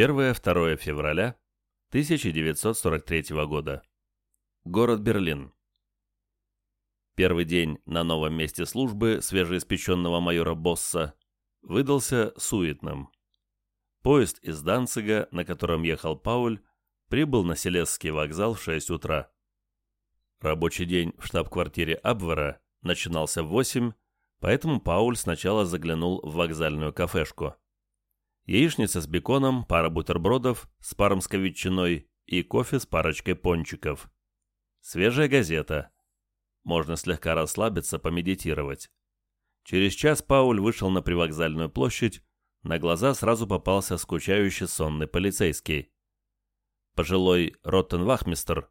1-2 февраля 1943 года. Город Берлин. Первый день на новом месте службы свежеиспеченного майора Босса выдался суетным. Поезд из Данцига, на котором ехал Пауль, прибыл на Селесский вокзал в 6 утра. Рабочий день в штаб-квартире Абвера начинался в 8, поэтому Пауль сначала заглянул в вокзальную кафешку яичница с беконом, пара бутербродов с пармской ветчиной и кофе с парочкой пончиков. Свежая газета. Можно слегка расслабиться, помедитировать. Через час Пауль вышел на привокзальную площадь, на глаза сразу попался скучающий сонный полицейский. Пожилой Роттенвахмистер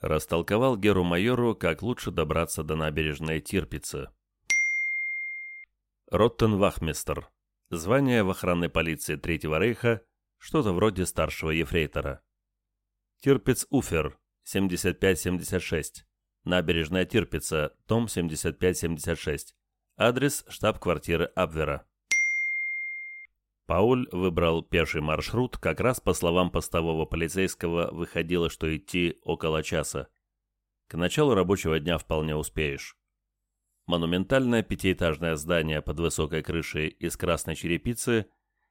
растолковал Геру-майору, как лучше добраться до набережной Тирпицы. Роттенвахмистер Звание в охранной полиции Третьего Рейха, что-то вроде старшего ефрейтора. Тирпиц Уфер, 7576. Набережная Тирпица, том 7576. Адрес штаб-квартиры Абвера. Пауль выбрал пеший маршрут, как раз по словам постового полицейского выходило, что идти около часа. К началу рабочего дня вполне успеешь. Монументальное пятиэтажное здание под высокой крышей из красной черепицы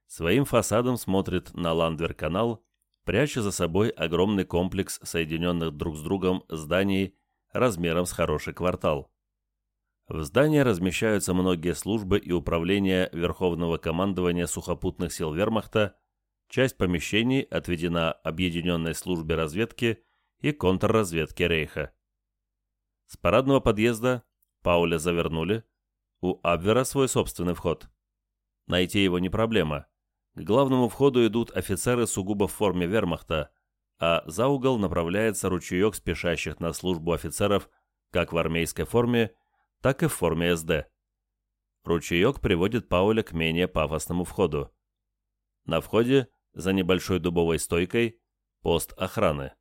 своим фасадом смотрит на Ландвер-канал, пряча за собой огромный комплекс соединенных друг с другом зданий размером с хороший квартал. В здании размещаются многие службы и управления Верховного командования сухопутных сил Вермахта, часть помещений отведена Объединенной службе разведки и контрразведки Рейха. С парадного подъезда Пауля завернули. У Абвера свой собственный вход. Найти его не проблема. К главному входу идут офицеры сугубо в форме вермахта, а за угол направляется ручеек спешащих на службу офицеров как в армейской форме, так и в форме СД. Ручеек приводит Пауля к менее пафосному входу. На входе, за небольшой дубовой стойкой, пост охраны.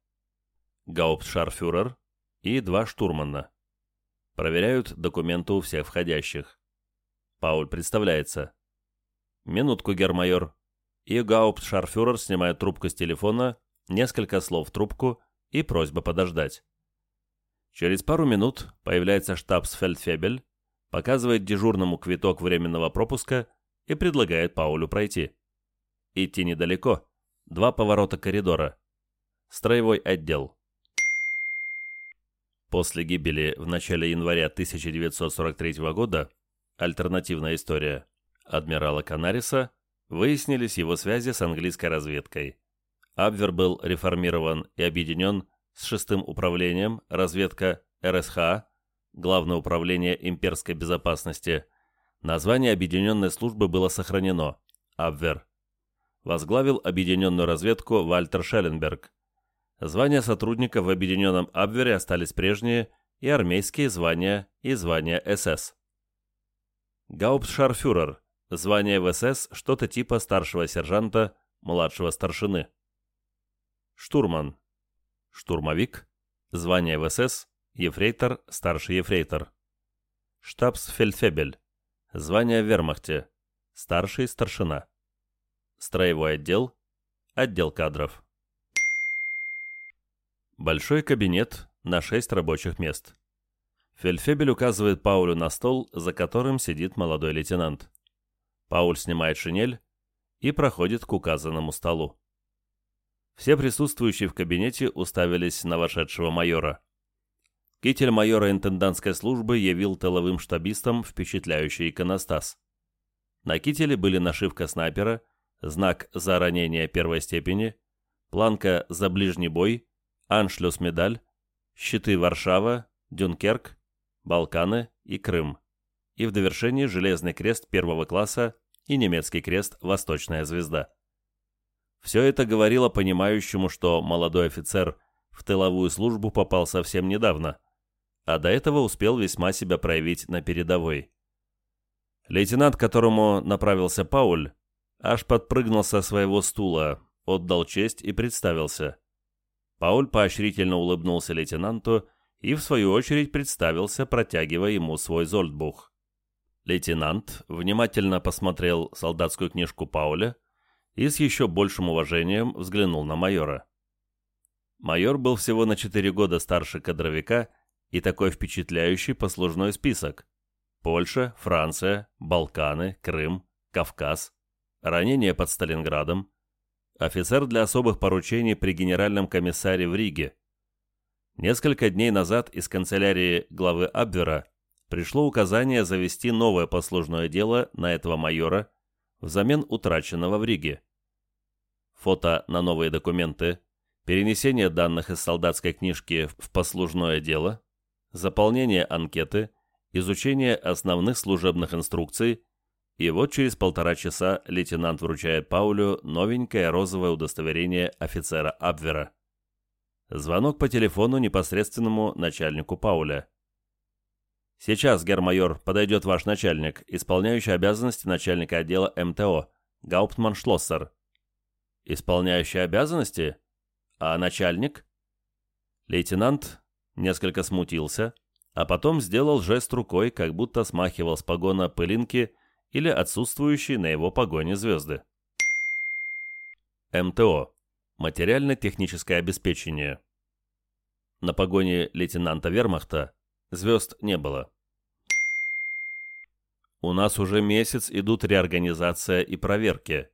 Гауптшарфюрер и два штурмана. Проверяют документы у всех входящих. Пауль представляется. «Минутку, гермайор». И гауптшарфюрер снимает трубку с телефона, несколько слов в трубку и просьба подождать. Через пару минут появляется штабсфельдфебель, показывает дежурному квиток временного пропуска и предлагает Паулю пройти. Идти недалеко, два поворота коридора. Строевой отдел. После гибели в начале января 1943 года альтернативная история адмирала Канариса выяснились его связи с английской разведкой. Абвер был реформирован и объединен с шестым управлением разведка РСХ, Главное управление имперской безопасности. Название объединенной службы было сохранено – Абвер. Возглавил объединенную разведку Вальтер Шелленберг. Звания сотрудников в Объединенном Абвере остались прежние, и армейские звания, и звания СС. Гауптшарфюрер – звание в СС, что-то типа старшего сержанта, младшего старшины. Штурман – штурмовик, звание в СС, ефрейтор, старший ефрейтор. Штабсфельдфебель – звание в вермахте, старший старшина. Строевой отдел – отдел кадров. Большой кабинет на шесть рабочих мест. Фельдфебель указывает Паулю на стол, за которым сидит молодой лейтенант. Пауль снимает шинель и проходит к указанному столу. Все присутствующие в кабинете уставились на вошедшего майора. Китель майора интендантской службы явил тыловым штабистам впечатляющий иконостас. На кителе были нашивка снайпера, знак за ранение первой степени, планка за ближний бой Аншлюс-медаль, щиты Варшава, Дюнкерк, Балканы и Крым. И в довершении Железный крест первого класса и немецкий крест «Восточная звезда». Все это говорило понимающему, что молодой офицер в тыловую службу попал совсем недавно, а до этого успел весьма себя проявить на передовой. Лейтенант, к которому направился Пауль, аж подпрыгнул со своего стула, отдал честь и представился. Пауль поощрительно улыбнулся лейтенанту и, в свою очередь, представился, протягивая ему свой зольдбух. Лейтенант внимательно посмотрел солдатскую книжку Пауля и с еще большим уважением взглянул на майора. Майор был всего на 4 года старше кадровика и такой впечатляющий послужной список. Польша, Франция, Балканы, Крым, Кавказ, ранение под Сталинградом, офицер для особых поручений при генеральном комиссаре в Риге. Несколько дней назад из канцелярии главы Абвера пришло указание завести новое послужное дело на этого майора взамен утраченного в Риге. Фото на новые документы, перенесение данных из солдатской книжки в послужное дело, заполнение анкеты, изучение основных служебных инструкций, и вот через полтора часа лейтенант вручает Паулю новенькое розовое удостоверение офицера Абвера. Звонок по телефону непосредственному начальнику Пауля. «Сейчас, гермайор, подойдет ваш начальник, исполняющий обязанности начальника отдела МТО, Гауптман Шлоссер». «Исполняющий обязанности? А начальник?» Лейтенант несколько смутился, а потом сделал жест рукой, как будто смахивал с погона пылинки или отсутствующие на его погоне звезды. МТО. Материально-техническое обеспечение. На погоне лейтенанта вермахта звезд не было. У нас уже месяц идут реорганизация и проверки.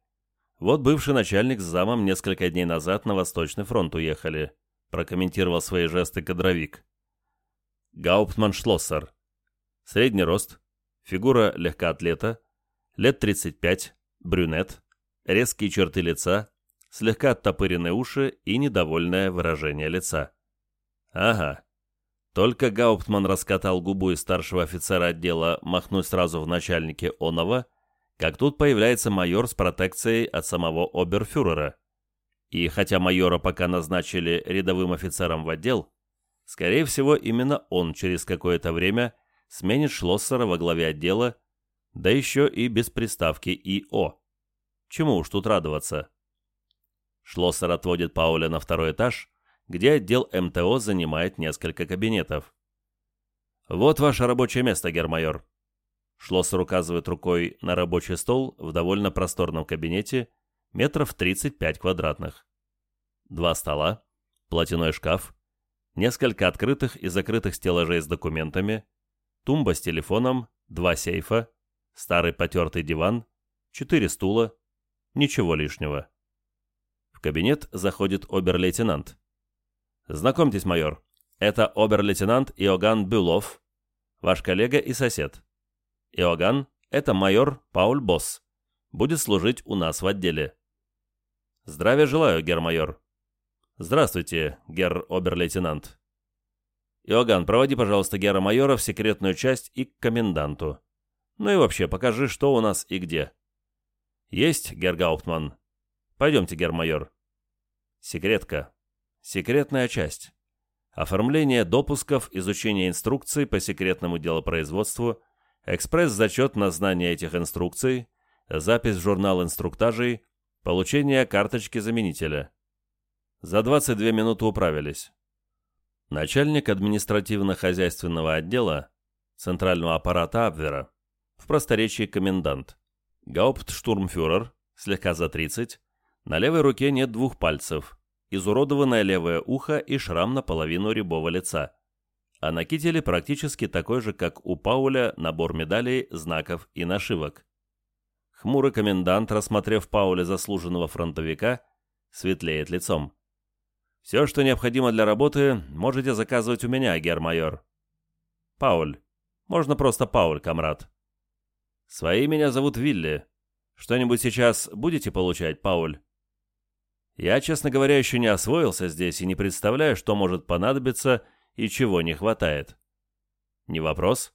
Вот бывший начальник с замом несколько дней назад на Восточный фронт уехали, прокомментировал свои жесты кадровик. Гауптман Шлоссер. Средний рост, фигура легкоатлета, лет 35, брюнет, резкие черты лица, слегка оттопыренные уши и недовольное выражение лица. Ага. Только Гауптман раскатал губу из старшего офицера отдела махнуть сразу в начальнике Онова, как тут появляется майор с протекцией от самого оберфюрера. И хотя майора пока назначили рядовым офицером в отдел, скорее всего именно он через какое-то время сменит Шлоссера во главе отдела, да еще и без приставки ИО. Чему уж тут радоваться. Шлоссер отводит Пауля на второй этаж, где отдел МТО занимает несколько кабинетов. «Вот ваше рабочее место, гермайор». Шлоссер указывает рукой на рабочий стол в довольно просторном кабинете, метров 35 квадратных. Два стола, платяной шкаф, несколько открытых и закрытых стеллажей с документами, тумба с телефоном, два сейфа, старый потертый диван, четыре стула, ничего лишнего. В кабинет заходит обер-лейтенант. «Знакомьтесь, майор, это обер-лейтенант Иоганн Бюлов, ваш коллега и сосед. Иоганн — это майор Пауль Босс, будет служить у нас в отделе». «Здравия желаю, герр-майор». «Здравствуйте, герр обер-лейтенант». «Иоганн, проводи, пожалуйста, герра-майора в секретную часть и к коменданту. Ну и вообще, покажи, что у нас и где». «Есть, герр Гауптман», Пойдемте, гермайор. Секретка. Секретная часть. Оформление допусков, изучение инструкций по секретному делопроизводству, экспресс-зачет на знание этих инструкций, запись в журнал инструктажей, получение карточки заменителя. За 22 минуты управились. Начальник административно-хозяйственного отдела Центрального аппарата Абвера, в просторечии комендант, гауптштурмфюрер, слегка за 30, на левой руке нет двух пальцев, изуродованное левое ухо и шрам наполовину рябого лица. А на кителе практически такой же, как у Пауля, набор медалей, знаков и нашивок. Хмурый комендант, рассмотрев Пауля заслуженного фронтовика, светлеет лицом. «Все, что необходимо для работы, можете заказывать у меня, гермайор». «Пауль. Можно просто Пауль, комрад». «Свои меня зовут Вилли. Что-нибудь сейчас будете получать, Пауль?» Я, честно говоря, еще не освоился здесь и не представляю, что может понадобиться и чего не хватает. Не вопрос.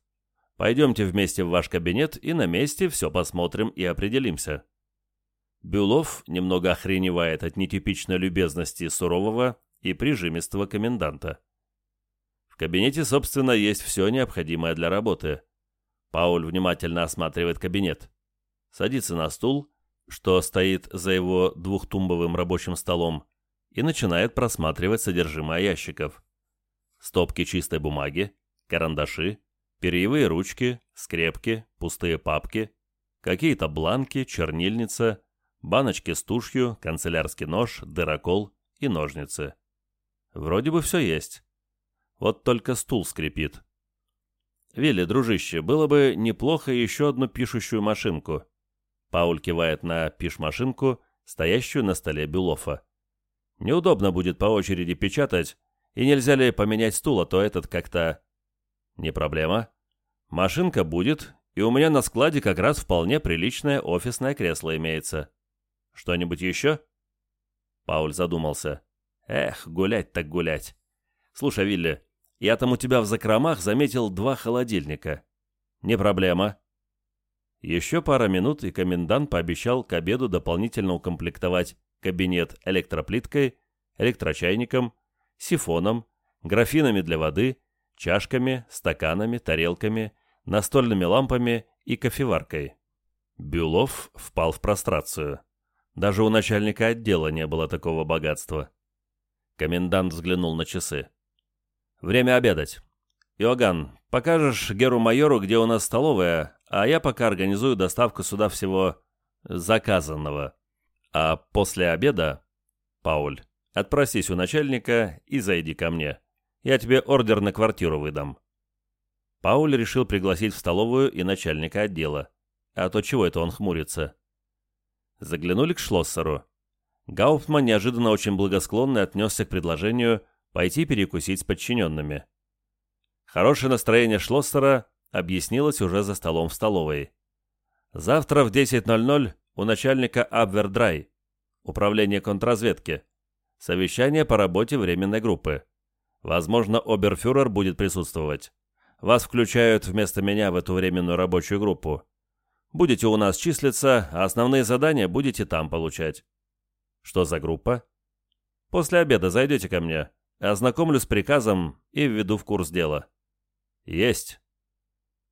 Пойдемте вместе в ваш кабинет и на месте все посмотрим и определимся. Бюлов немного охреневает от нетипичной любезности сурового и прижимистого коменданта. В кабинете, собственно, есть все необходимое для работы. Пауль внимательно осматривает кабинет. Садится на стул что стоит за его двухтумбовым рабочим столом, и начинает просматривать содержимое ящиков. Стопки чистой бумаги, карандаши, перьевые ручки, скрепки, пустые папки, какие-то бланки, чернильница, баночки с тушью, канцелярский нож, дырокол и ножницы. Вроде бы все есть. Вот только стул скрипит. «Вилли, дружище, было бы неплохо еще одну пишущую машинку». Пауль кивает на пиш-машинку, стоящую на столе Бюлофа. «Неудобно будет по очереди печатать, и нельзя ли поменять стул, а то этот как-то...» «Не проблема. Машинка будет, и у меня на складе как раз вполне приличное офисное кресло имеется. Что-нибудь еще?» Пауль задумался. «Эх, гулять так гулять. Слушай, Вилли, я там у тебя в закромах заметил два холодильника. Не проблема». Еще пара минут, и комендант пообещал к обеду дополнительно укомплектовать кабинет электроплиткой, электрочайником, сифоном, графинами для воды, чашками, стаканами, тарелками, настольными лампами и кофеваркой. Бюлов впал в прострацию. Даже у начальника отдела не было такого богатства. Комендант взглянул на часы. «Время обедать. Иоганн, покажешь Геру-майору, где у нас столовая, а я пока организую доставку сюда всего заказанного. А после обеда, Пауль, отпросись у начальника и зайди ко мне. Я тебе ордер на квартиру выдам». Пауль решил пригласить в столовую и начальника отдела. А то чего это он хмурится? Заглянули к Шлоссеру. Гауптман неожиданно очень благосклонно отнесся к предложению пойти перекусить с подчиненными. Хорошее настроение Шлоссера объяснилось уже за столом в столовой. Завтра в 10.00 у начальника Абвердрай, управление контрразведки, совещание по работе временной группы. Возможно, оберфюрер будет присутствовать. Вас включают вместо меня в эту временную рабочую группу. Будете у нас числиться, а основные задания будете там получать. Что за группа? После обеда зайдете ко мне. Ознакомлю с приказом и введу в курс дела. Есть.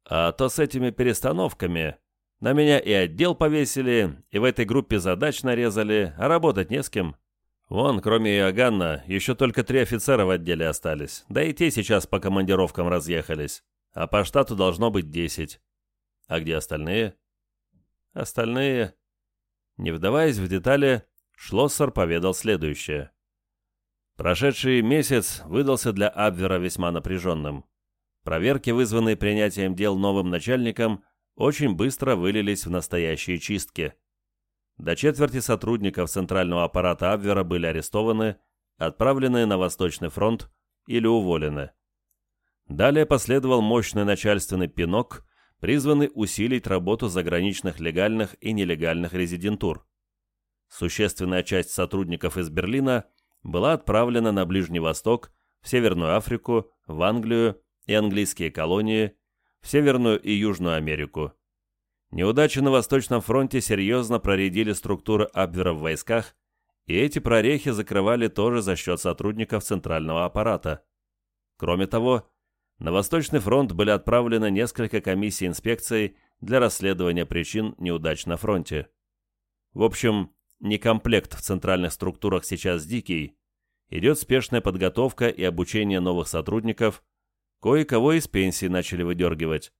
А то с этими перестановками на меня и отдел повесили, и в этой группе задач нарезали, а работать не с кем. Вон, кроме Иоганна, еще только три офицера в отделе остались, да и те сейчас по командировкам разъехались, а по штату должно быть десять. А где остальные? Остальные... Не вдаваясь в детали, Шлоссер поведал следующее. Прошедший месяц выдался для Абвера весьма напряженным. Проверки, вызванные принятием дел новым начальником, очень быстро вылились в настоящие чистки. До четверти сотрудников центрального аппарата Абвера были арестованы, отправлены на Восточный фронт или уволены. Далее последовал мощный начальственный пинок, призваны усилить работу заграничных легальных и нелегальных резидентур. Существенная часть сотрудников из Берлина была отправлена на Ближний Восток, в Северную Африку, в Англию и английские колонии, в Северную и Южную Америку. Неудачи на Восточном фронте серьезно проредили структуры Абвера в войсках, и эти прорехи закрывали тоже за счет сотрудников центрального аппарата. Кроме того, на Восточный фронт были отправлены несколько комиссий инспекций для расследования причин неудач на фронте. В общем, некомплект в центральных структурах сейчас дикий, идет спешная подготовка и обучение новых сотрудников, кое-кого из пенсии начали выдергивать,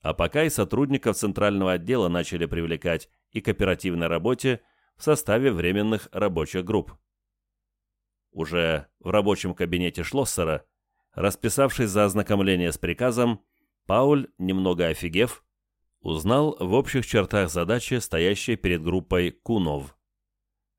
а пока и сотрудников центрального отдела начали привлекать и к оперативной работе в составе временных рабочих групп. Уже в рабочем кабинете Шлоссера Расписавшись за ознакомление с приказом, Пауль, немного офигев, узнал в общих чертах задачи, стоящие перед группой Кунов.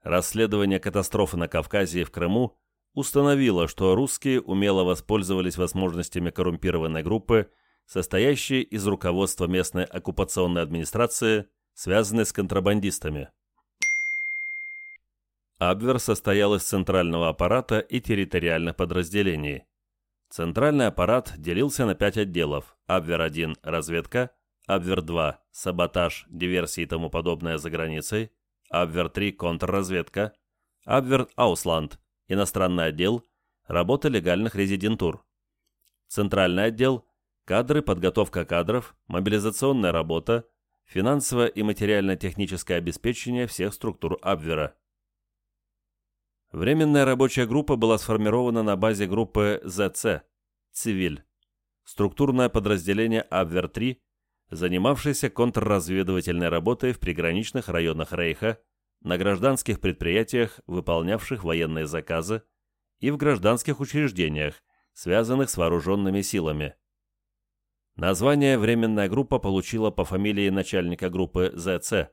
Расследование катастрофы на Кавказе и в Крыму установило, что русские умело воспользовались возможностями коррумпированной группы, состоящей из руководства местной оккупационной администрации, связанной с контрабандистами. Абвер состоял из центрального аппарата и территориальных подразделений. Центральный аппарат делился на пять отделов. Абвер-1 – разведка, Абвер-2 – саботаж, диверсии и тому подобное за границей, Абвер-3 – контрразведка, Абвер-Аусланд – иностранный отдел, работа легальных резидентур. Центральный отдел – кадры, подготовка кадров, мобилизационная работа, финансовое и материально-техническое обеспечение всех структур Абвера. Временная рабочая группа была сформирована на базе группы ЗЦ «Цивиль», структурное подразделение Абвер-3, занимавшееся контрразведывательной работой в приграничных районах Рейха, на гражданских предприятиях, выполнявших военные заказы, и в гражданских учреждениях, связанных с вооруженными силами. Название временная группа получила по фамилии начальника группы ЗЦ,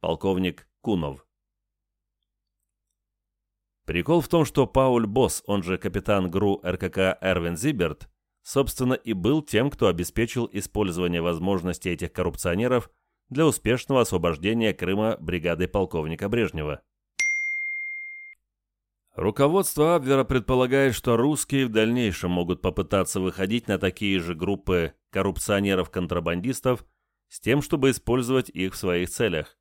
полковник Кунов. Прикол в том, что Пауль Босс, он же капитан ГРУ РКК Эрвин Зиберт, собственно и был тем, кто обеспечил использование возможностей этих коррупционеров для успешного освобождения Крыма бригадой полковника Брежнева. Руководство Абвера предполагает, что русские в дальнейшем могут попытаться выходить на такие же группы коррупционеров-контрабандистов с тем, чтобы использовать их в своих целях.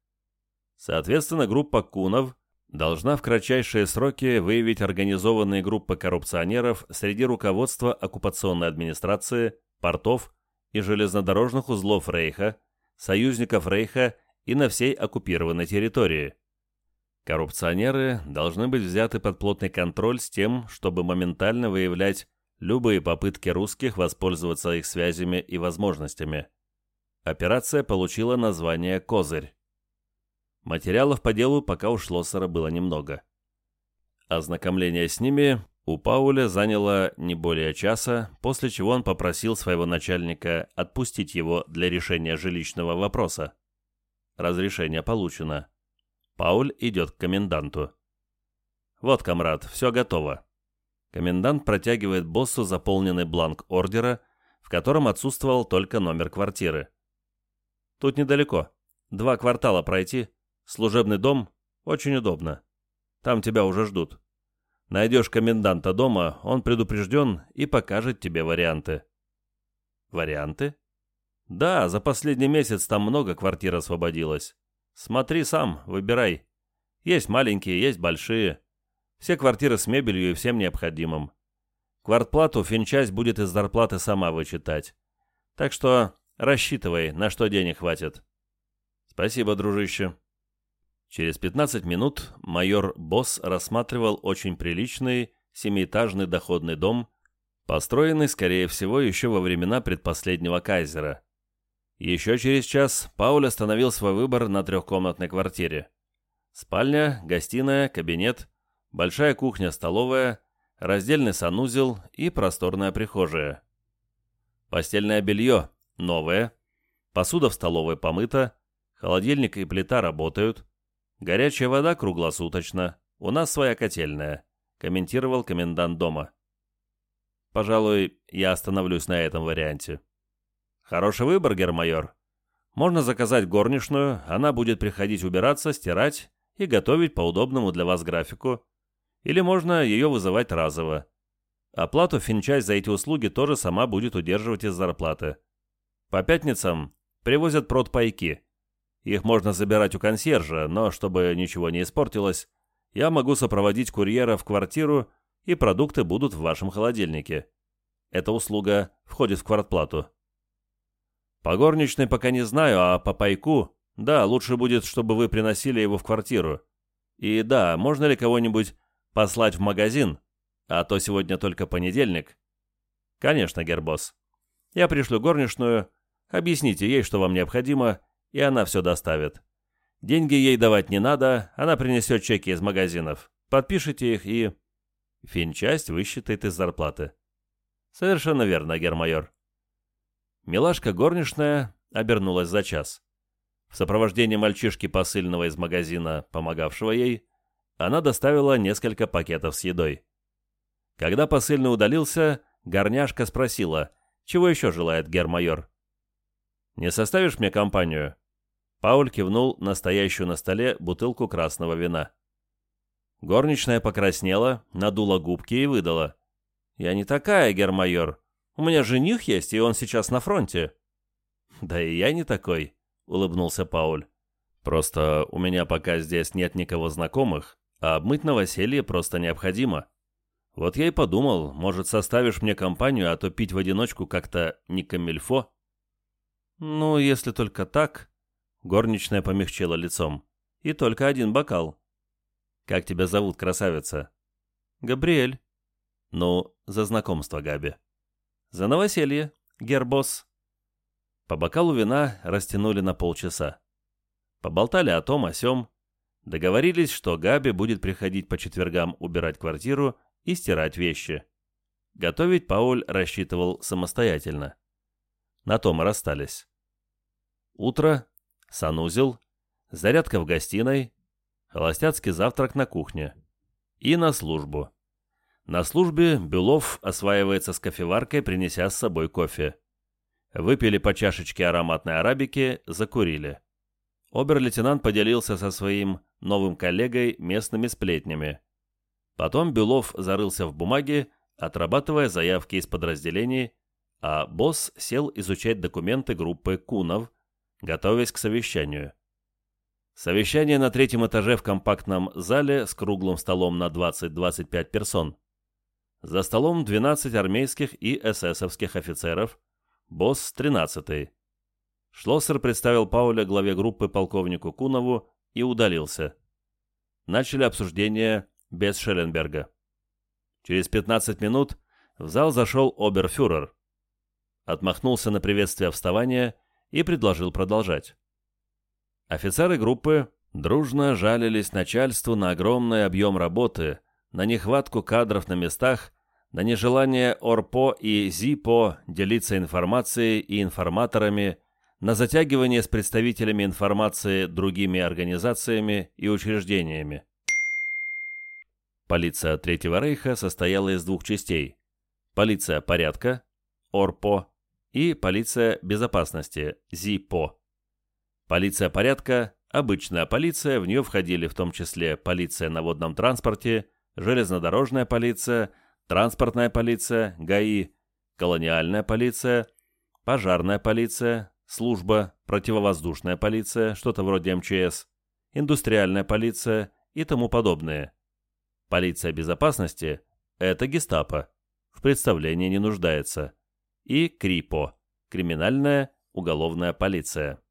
Соответственно, группа Кунов должна в кратчайшие сроки выявить организованные группы коррупционеров среди руководства оккупационной администрации, портов и железнодорожных узлов Рейха, союзников Рейха и на всей оккупированной территории. Коррупционеры должны быть взяты под плотный контроль с тем, чтобы моментально выявлять любые попытки русских воспользоваться их связями и возможностями. Операция получила название «Козырь». Материалов по делу пока у Шлоссера было немного. Ознакомление с ними у Пауля заняло не более часа, после чего он попросил своего начальника отпустить его для решения жилищного вопроса. Разрешение получено. Пауль идет к коменданту. «Вот, комрад, все готово». Комендант протягивает боссу заполненный бланк ордера, в котором отсутствовал только номер квартиры. «Тут недалеко. Два квартала пройти, Служебный дом очень удобно. Там тебя уже ждут. Найдешь коменданта дома, он предупрежден и покажет тебе варианты. Варианты? Да, за последний месяц там много квартир освободилось. Смотри сам, выбирай. Есть маленькие, есть большие. Все квартиры с мебелью и всем необходимым. Квартплату финчасть будет из зарплаты сама вычитать. Так что рассчитывай, на что денег хватит. Спасибо, дружище. Через 15 минут майор Босс рассматривал очень приличный семиэтажный доходный дом, построенный, скорее всего, еще во времена предпоследнего кайзера. Еще через час Пауль остановил свой выбор на трехкомнатной квартире. Спальня, гостиная, кабинет, большая кухня-столовая, раздельный санузел и просторная прихожая. Постельное белье новое, посуда в столовой помыта, холодильник и плита работают – «Горячая вода круглосуточно. У нас своя котельная», — комментировал комендант дома. «Пожалуй, я остановлюсь на этом варианте». «Хороший выбор, гермайор. Можно заказать горничную, она будет приходить убираться, стирать и готовить по удобному для вас графику. Или можно ее вызывать разово. Оплату финчасть за эти услуги тоже сама будет удерживать из зарплаты. По пятницам привозят продпайки. Их можно забирать у консьержа, но чтобы ничего не испортилось, я могу сопроводить курьера в квартиру, и продукты будут в вашем холодильнике. Эта услуга входит в квартплату. По горничной пока не знаю, а по пайку, да, лучше будет, чтобы вы приносили его в квартиру. И да, можно ли кого-нибудь послать в магазин, а то сегодня только понедельник? Конечно, гербос. Я пришлю горничную, объясните ей, что вам необходимо, и она все доставит. Деньги ей давать не надо, она принесет чеки из магазинов. Подпишите их и... Финчасть высчитает из зарплаты. Совершенно верно, гермайор. Милашка горничная обернулась за час. В сопровождении мальчишки посыльного из магазина, помогавшего ей, она доставила несколько пакетов с едой. Когда посыльный удалился, горняшка спросила, чего еще желает гермайор. «Не составишь мне компанию?» Пауль кивнул на стоящую на столе бутылку красного вина. Горничная покраснела, надула губки и выдала. «Я не такая, гермайор. У меня жених есть, и он сейчас на фронте». «Да и я не такой», — улыбнулся Пауль. «Просто у меня пока здесь нет никого знакомых, а обмыть новоселье просто необходимо. Вот я и подумал, может, составишь мне компанию, а то пить в одиночку как-то не камильфо». «Ну, если только так», Горничная помягчела лицом. «И только один бокал». «Как тебя зовут, красавица?» «Габриэль». «Ну, за знакомство, Габи». «За новоселье, гербос». По бокалу вина растянули на полчаса. Поболтали о том, о сём. Договорились, что Габи будет приходить по четвергам убирать квартиру и стирать вещи. Готовить Пауль рассчитывал самостоятельно. На том расстались. Утро, санузел, зарядка в гостиной, холостяцкий завтрак на кухне. И на службу. На службе Белов осваивается с кофеваркой, принеся с собой кофе. Выпили по чашечке ароматной арабики, закурили. Обер-лейтенант поделился со своим новым коллегой местными сплетнями. Потом Белов зарылся в бумаге, отрабатывая заявки из подразделений, а босс сел изучать документы группы Кунов, готовясь к совещанию. Совещание на третьем этаже в компактном зале с круглым столом на 20-25 персон. За столом 12 армейских и эсэсовских офицеров, босс 13-й. Шлоссер представил Пауля главе группы полковнику Кунову и удалился. Начали обсуждение без Шелленберга. Через 15 минут в зал зашел оберфюрер. Отмахнулся на приветствие вставания и предложил продолжать. Офицеры группы дружно жалились начальству на огромный объем работы, на нехватку кадров на местах, на нежелание ОРПО и ЗИПО делиться информацией и информаторами, на затягивание с представителями информации другими организациями и учреждениями. Полиция Третьего Рейха состояла из двух частей. Полиция порядка, ОРПО, и полиция безопасности, ЗИПО. Полиция порядка – обычная полиция, в нее входили в том числе полиция на водном транспорте, железнодорожная полиция, транспортная полиция, ГАИ, колониальная полиция, пожарная полиция, служба, противовоздушная полиция, что-то вроде МЧС, индустриальная полиция и тому подобное. Полиция безопасности – это гестапо, в представлении не нуждается, и КРИПО – криминальная уголовная полиция.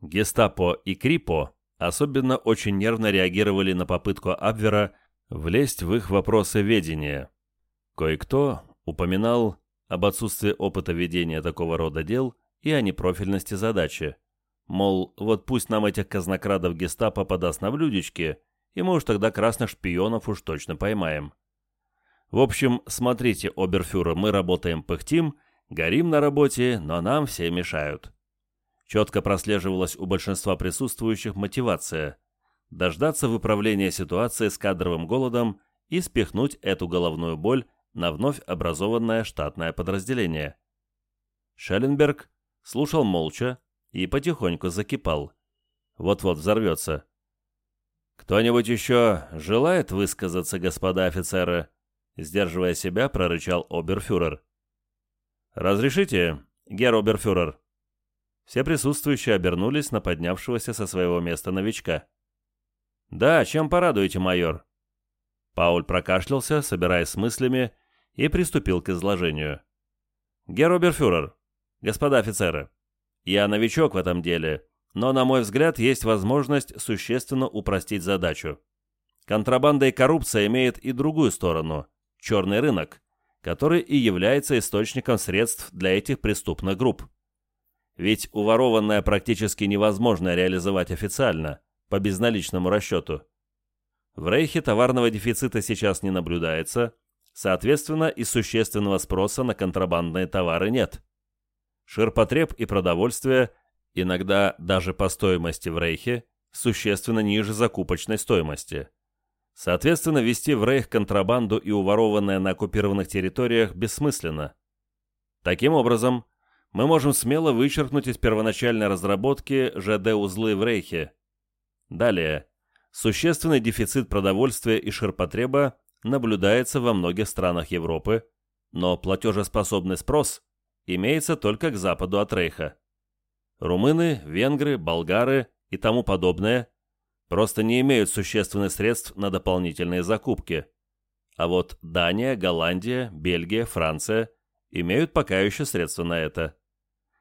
Гестапо и Крипо особенно очень нервно реагировали на попытку Абвера влезть в их вопросы ведения. Кое-кто упоминал об отсутствии опыта ведения такого рода дел и о непрофильности задачи. Мол, вот пусть нам этих казнокрадов гестапо подаст на блюдечке, и мы уж тогда красных шпионов уж точно поймаем. В общем, смотрите, оберфюрер, мы работаем-пыхтим, горим на работе, но нам все мешают. Четко прослеживалась у большинства присутствующих мотивация – дождаться выправления ситуации с кадровым голодом и спихнуть эту головную боль на вновь образованное штатное подразделение. Шелленберг слушал молча и потихоньку закипал. Вот-вот взорвется. «Кто-нибудь еще желает высказаться, господа офицеры?» Сдерживая себя, прорычал оберфюрер. «Разрешите, герр оберфюрер?» Все присутствующие обернулись на поднявшегося со своего места новичка. «Да, чем порадуете, майор?» Пауль прокашлялся, собираясь с мыслями, и приступил к изложению. «Героберфюрер, господа офицеры, я новичок в этом деле, но, на мой взгляд, есть возможность существенно упростить задачу. Контрабанда и коррупция имеют и другую сторону – черный рынок, который и является источником средств для этих преступных групп. Ведь уворованное практически невозможно реализовать официально, по безналичному расчету. В Рейхе товарного дефицита сейчас не наблюдается, соответственно и существенного спроса на контрабандные товары нет. Ширпотреб и продовольствие, иногда даже по стоимости в Рейхе, существенно ниже закупочной стоимости. Соответственно, вести в Рейх контрабанду и уворованное на оккупированных территориях бессмысленно. Таким образом, мы можем смело вычеркнуть из первоначальной разработки ЖД-узлы в Рейхе. Далее. Существенный дефицит продовольствия и ширпотреба наблюдается во многих странах Европы, но платежеспособный спрос имеется только к западу от Рейха. Румыны, венгры, болгары и тому подобное просто не имеют существенных средств на дополнительные закупки. А вот Дания, Голландия, Бельгия, Франция имеют пока еще средства на это.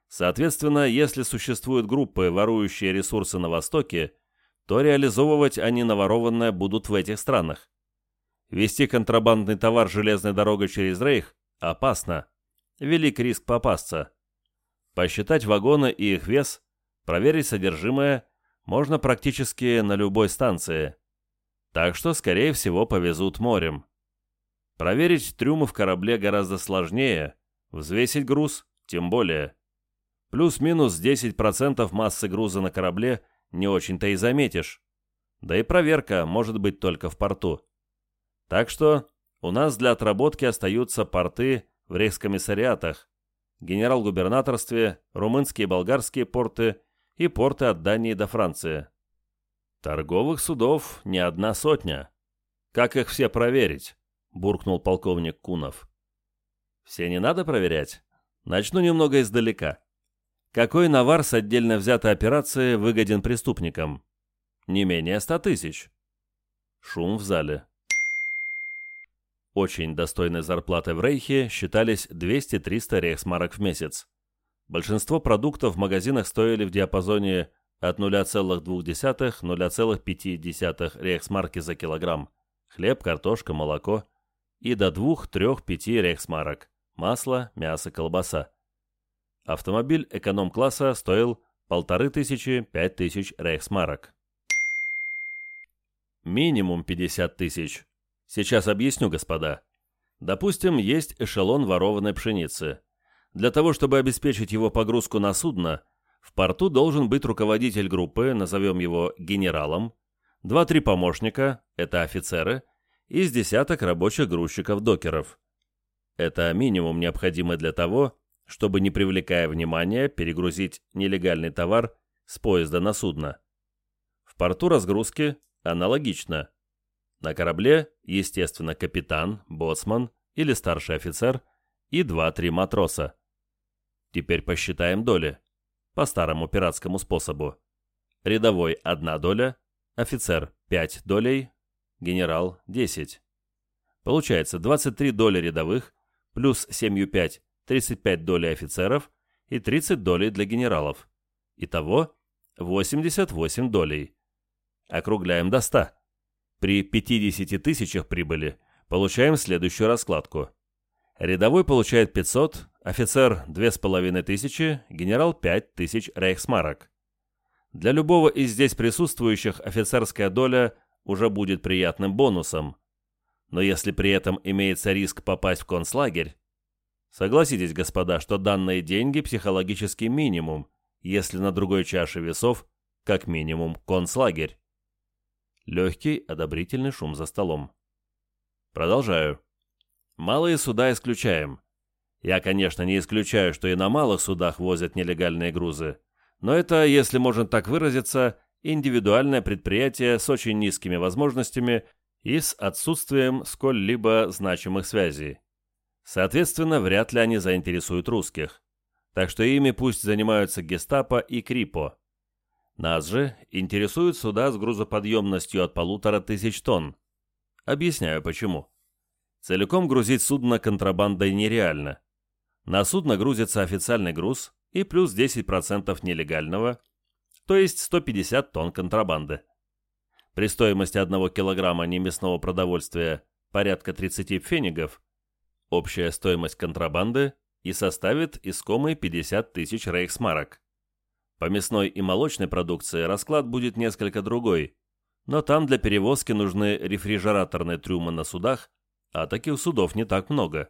Соответственно, если существуют группы, ворующие ресурсы на Востоке, то реализовывать они наворованное будут в этих странах. Вести контрабандный товар железной дорогой через Рейх опасно. Велик риск попасться. Посчитать вагоны и их вес, проверить содержимое, можно практически на любой станции. Так что, скорее всего, повезут морем. Проверить трюмы в корабле гораздо сложнее, взвесить груз тем более. Плюс-минус 10% массы груза на корабле не очень-то и заметишь. Да и проверка может быть только в порту. Так что у нас для отработки остаются порты в рейхскомиссариатах, генерал-губернаторстве, румынские и болгарские порты и порты от Дании до Франции. Торговых судов не одна сотня. Как их все проверить? буркнул полковник Кунов. Все не надо проверять. Начну немного издалека. Какой навар с отдельно взятой операции выгоден преступникам? Не менее ста тысяч. Шум в зале. Очень достойной зарплатой в Рейхе считались 200-300 рейхсмарок в месяц. Большинство продуктов в магазинах стоили в диапазоне от 0,2-0,5 рейхсмарки за килограмм. Хлеб, картошка, молоко. И до 2-3-5 рейхсмарок. Масло, мясо, колбаса. Автомобиль эконом-класса стоил 1500-5000 рейхсмарок. Минимум 50 тысяч. Сейчас объясню, господа. Допустим, есть эшелон ворованной пшеницы. Для того, чтобы обеспечить его погрузку на судно, в порту должен быть руководитель группы, назовем его генералом, два-три помощника, это офицеры, и с десяток рабочих грузчиков-докеров. Это минимум необходимый для того, чтобы, не привлекая внимания, перегрузить нелегальный товар с поезда на судно. В порту разгрузки аналогично. На корабле, естественно, капитан, боцман или старший офицер и два-три матроса. Теперь посчитаем доли. По старому пиратскому способу. Рядовой – одна доля, офицер – пять долей, генерал – десять. Получается 23 доли рядовых, плюс 7,5 – 35 долей офицеров и 30 долей для генералов. Итого 88 долей. Округляем до 100. При 50 тысячах прибыли получаем следующую раскладку. Рядовой получает 500, офицер – 2500, генерал – 5000 рейхсмарок. Для любого из здесь присутствующих офицерская доля уже будет приятным бонусом. Но если при этом имеется риск попасть в концлагерь, согласитесь, господа, что данные деньги – психологический минимум, если на другой чаше весов как минимум концлагерь. Легкий, одобрительный шум за столом. Продолжаю. Малые суда исключаем. Я, конечно, не исключаю, что и на малых судах возят нелегальные грузы. Но это, если можно так выразиться, индивидуальное предприятие с очень низкими возможностями и с отсутствием сколь-либо значимых связей. Соответственно, вряд ли они заинтересуют русских. Так что ими пусть занимаются гестапо и крипо. Нас же интересуют суда с грузоподъемностью от полутора тысяч тонн. Объясняю почему. Целиком грузить судно контрабандой нереально. На судно грузится официальный груз и плюс 10% нелегального, то есть 150 тонн контрабанды. При стоимости одного килограмма немясного продовольствия порядка 30 фенигов, общая стоимость контрабанды и составит искомые 50 тысяч рейхсмарок. По мясной и молочной продукции расклад будет несколько другой, но там для перевозки нужны рефрижераторные трюмы на судах, а таких судов не так много.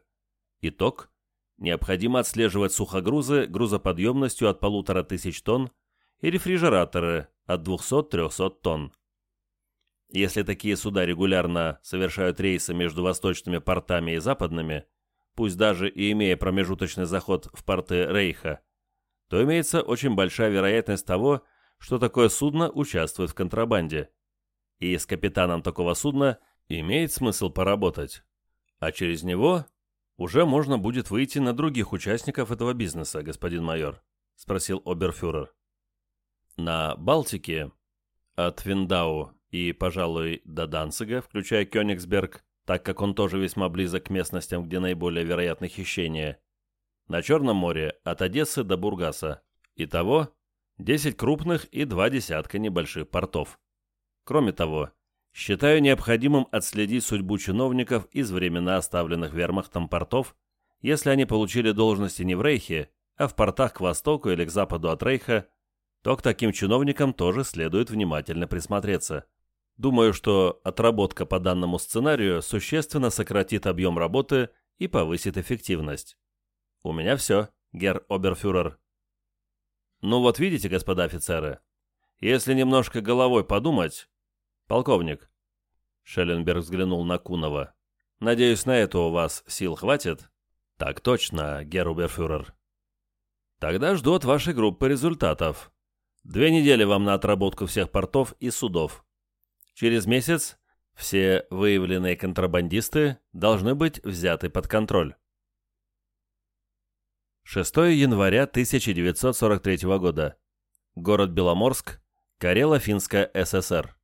Итог. Необходимо отслеживать сухогрузы грузоподъемностью от полутора тысяч тонн и рефрижераторы от 200-300 тонн. Если такие суда регулярно совершают рейсы между восточными портами и западными, пусть даже и имея промежуточный заход в порты Рейха, то имеется очень большая вероятность того, что такое судно участвует в контрабанде. И с капитаном такого судна имеет смысл поработать. А через него уже можно будет выйти на других участников этого бизнеса, господин майор, спросил оберфюрер. На Балтике от Виндау и, пожалуй, до Данцига, включая Кёнигсберг, так как он тоже весьма близок к местностям, где наиболее вероятны хищения, на Черном море от Одессы до Бургаса. Итого 10 крупных и два десятка небольших портов. Кроме того, считаю необходимым отследить судьбу чиновников из времена оставленных вермахтом портов, если они получили должности не в Рейхе, а в портах к востоку или к западу от Рейха, то к таким чиновникам тоже следует внимательно присмотреться. Думаю, что отработка по данному сценарию существенно сократит объем работы и повысит эффективность. У меня все, герр Оберфюрер. Ну вот видите, господа офицеры, если немножко головой подумать... Полковник. Шелленберг взглянул на Кунова. Надеюсь, на это у вас сил хватит? Так точно, герр Оберфюрер. Тогда жду от вашей группы результатов. Две недели вам на отработку всех портов и судов. Через месяц все выявленные контрабандисты должны быть взяты под контроль. 6 января 1943 года. Город Беломорск, Карело-Финская ССР.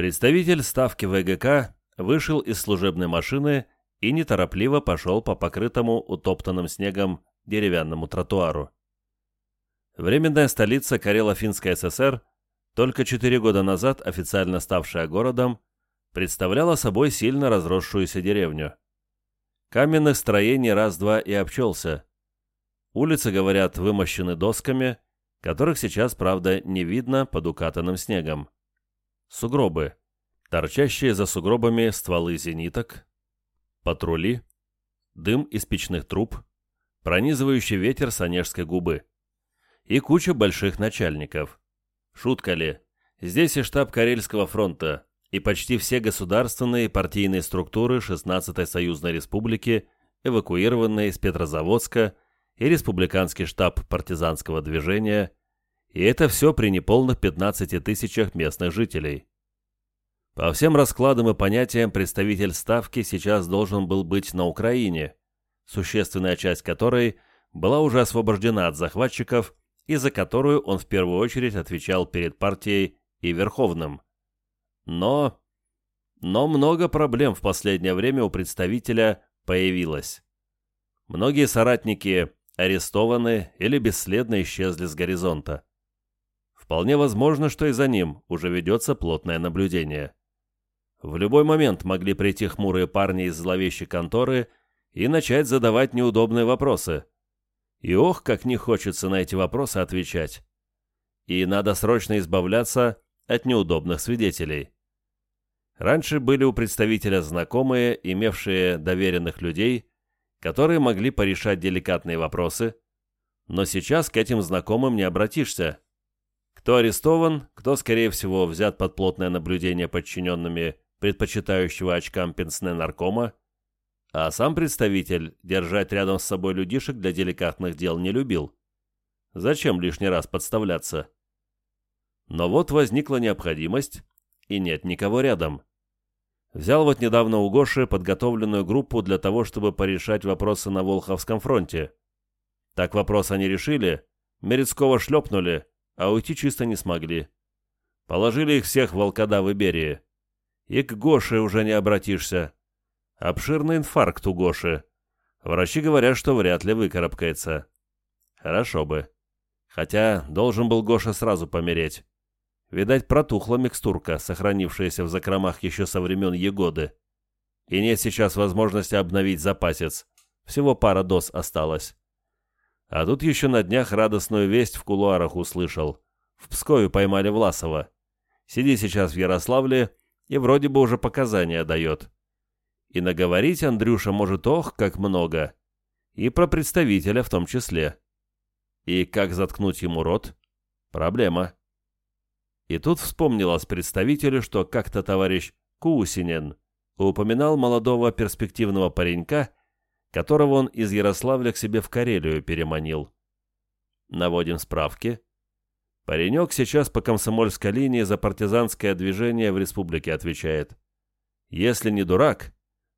Представитель ставки ВГК вышел из служебной машины и неторопливо пошел по покрытому утоптанным снегом деревянному тротуару. Временная столица Карело-Финской ССР, только четыре года назад официально ставшая городом, представляла собой сильно разросшуюся деревню. Каменных строений раз-два и обчелся. Улицы, говорят, вымощены досками, которых сейчас, правда, не видно под укатанным снегом. Сугробы. Торчащие за сугробами стволы зениток. Патрули. Дым из печных труб. Пронизывающий ветер с онежской губы и куча больших начальников. Шутка ли? Здесь и штаб Карельского фронта, и почти все государственные партийные структуры 16-й Союзной Республики, эвакуированные из Петрозаводска, и республиканский штаб партизанского движения, и это все при неполных 15 тысячах местных жителей. По всем раскладам и понятиям представитель Ставки сейчас должен был быть на Украине, существенная часть которой была уже освобождена от захватчиков и за которую он в первую очередь отвечал перед партией и Верховным. Но... Но много проблем в последнее время у представителя появилось. Многие соратники арестованы или бесследно исчезли с горизонта. Вполне возможно, что и за ним уже ведется плотное наблюдение. В любой момент могли прийти хмурые парни из зловещей конторы и начать задавать неудобные вопросы – и ох, как не хочется на эти вопросы отвечать. И надо срочно избавляться от неудобных свидетелей. Раньше были у представителя знакомые, имевшие доверенных людей, которые могли порешать деликатные вопросы, но сейчас к этим знакомым не обратишься. Кто арестован, кто, скорее всего, взят под плотное наблюдение подчиненными предпочитающего очкам пенсне наркома, а сам представитель держать рядом с собой людишек для деликатных дел не любил. Зачем лишний раз подставляться? Но вот возникла необходимость, и нет никого рядом. Взял вот недавно у Гоши подготовленную группу для того, чтобы порешать вопросы на Волховском фронте. Так вопрос они решили, Мерецкого шлепнули, а уйти чисто не смогли. Положили их всех в волкода в Иберии. И к Гоше уже не обратишься. Обширный инфаркт у Гоши. Врачи говорят, что вряд ли выкарабкается. Хорошо бы. Хотя должен был Гоша сразу помереть. Видать, протухла микстурка, сохранившаяся в закромах еще со времен Егоды. И нет сейчас возможности обновить запасец. Всего пара доз осталось. А тут еще на днях радостную весть в кулуарах услышал. В Пскове поймали Власова. Сиди сейчас в Ярославле и вроде бы уже показания дает. И наговорить Андрюша может ох, как много. И про представителя в том числе. И как заткнуть ему рот? Проблема. И тут вспомнилось представителю, что как-то товарищ Кусинин упоминал молодого перспективного паренька, которого он из Ярославля к себе в Карелию переманил. Наводим справки. Паренек сейчас по комсомольской линии за партизанское движение в республике отвечает. Если не дурак,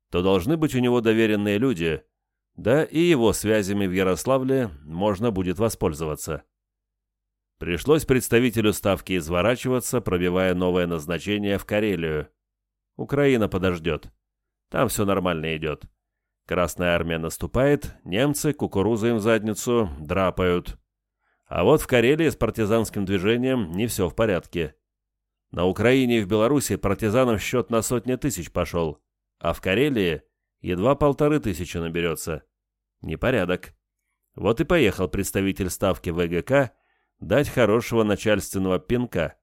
то должны быть у него доверенные люди, да и его связями в Ярославле можно будет воспользоваться. Пришлось представителю Ставки изворачиваться, пробивая новое назначение в Карелию. Украина подождет. Там все нормально идет. Красная армия наступает, немцы кукурузу им в задницу драпают. А вот в Карелии с партизанским движением не все в порядке. На Украине и в Беларуси партизанам счет на сотни тысяч пошел а в Карелии едва полторы тысячи наберется. Непорядок. Вот и поехал представитель ставки ВГК дать хорошего начальственного пинка,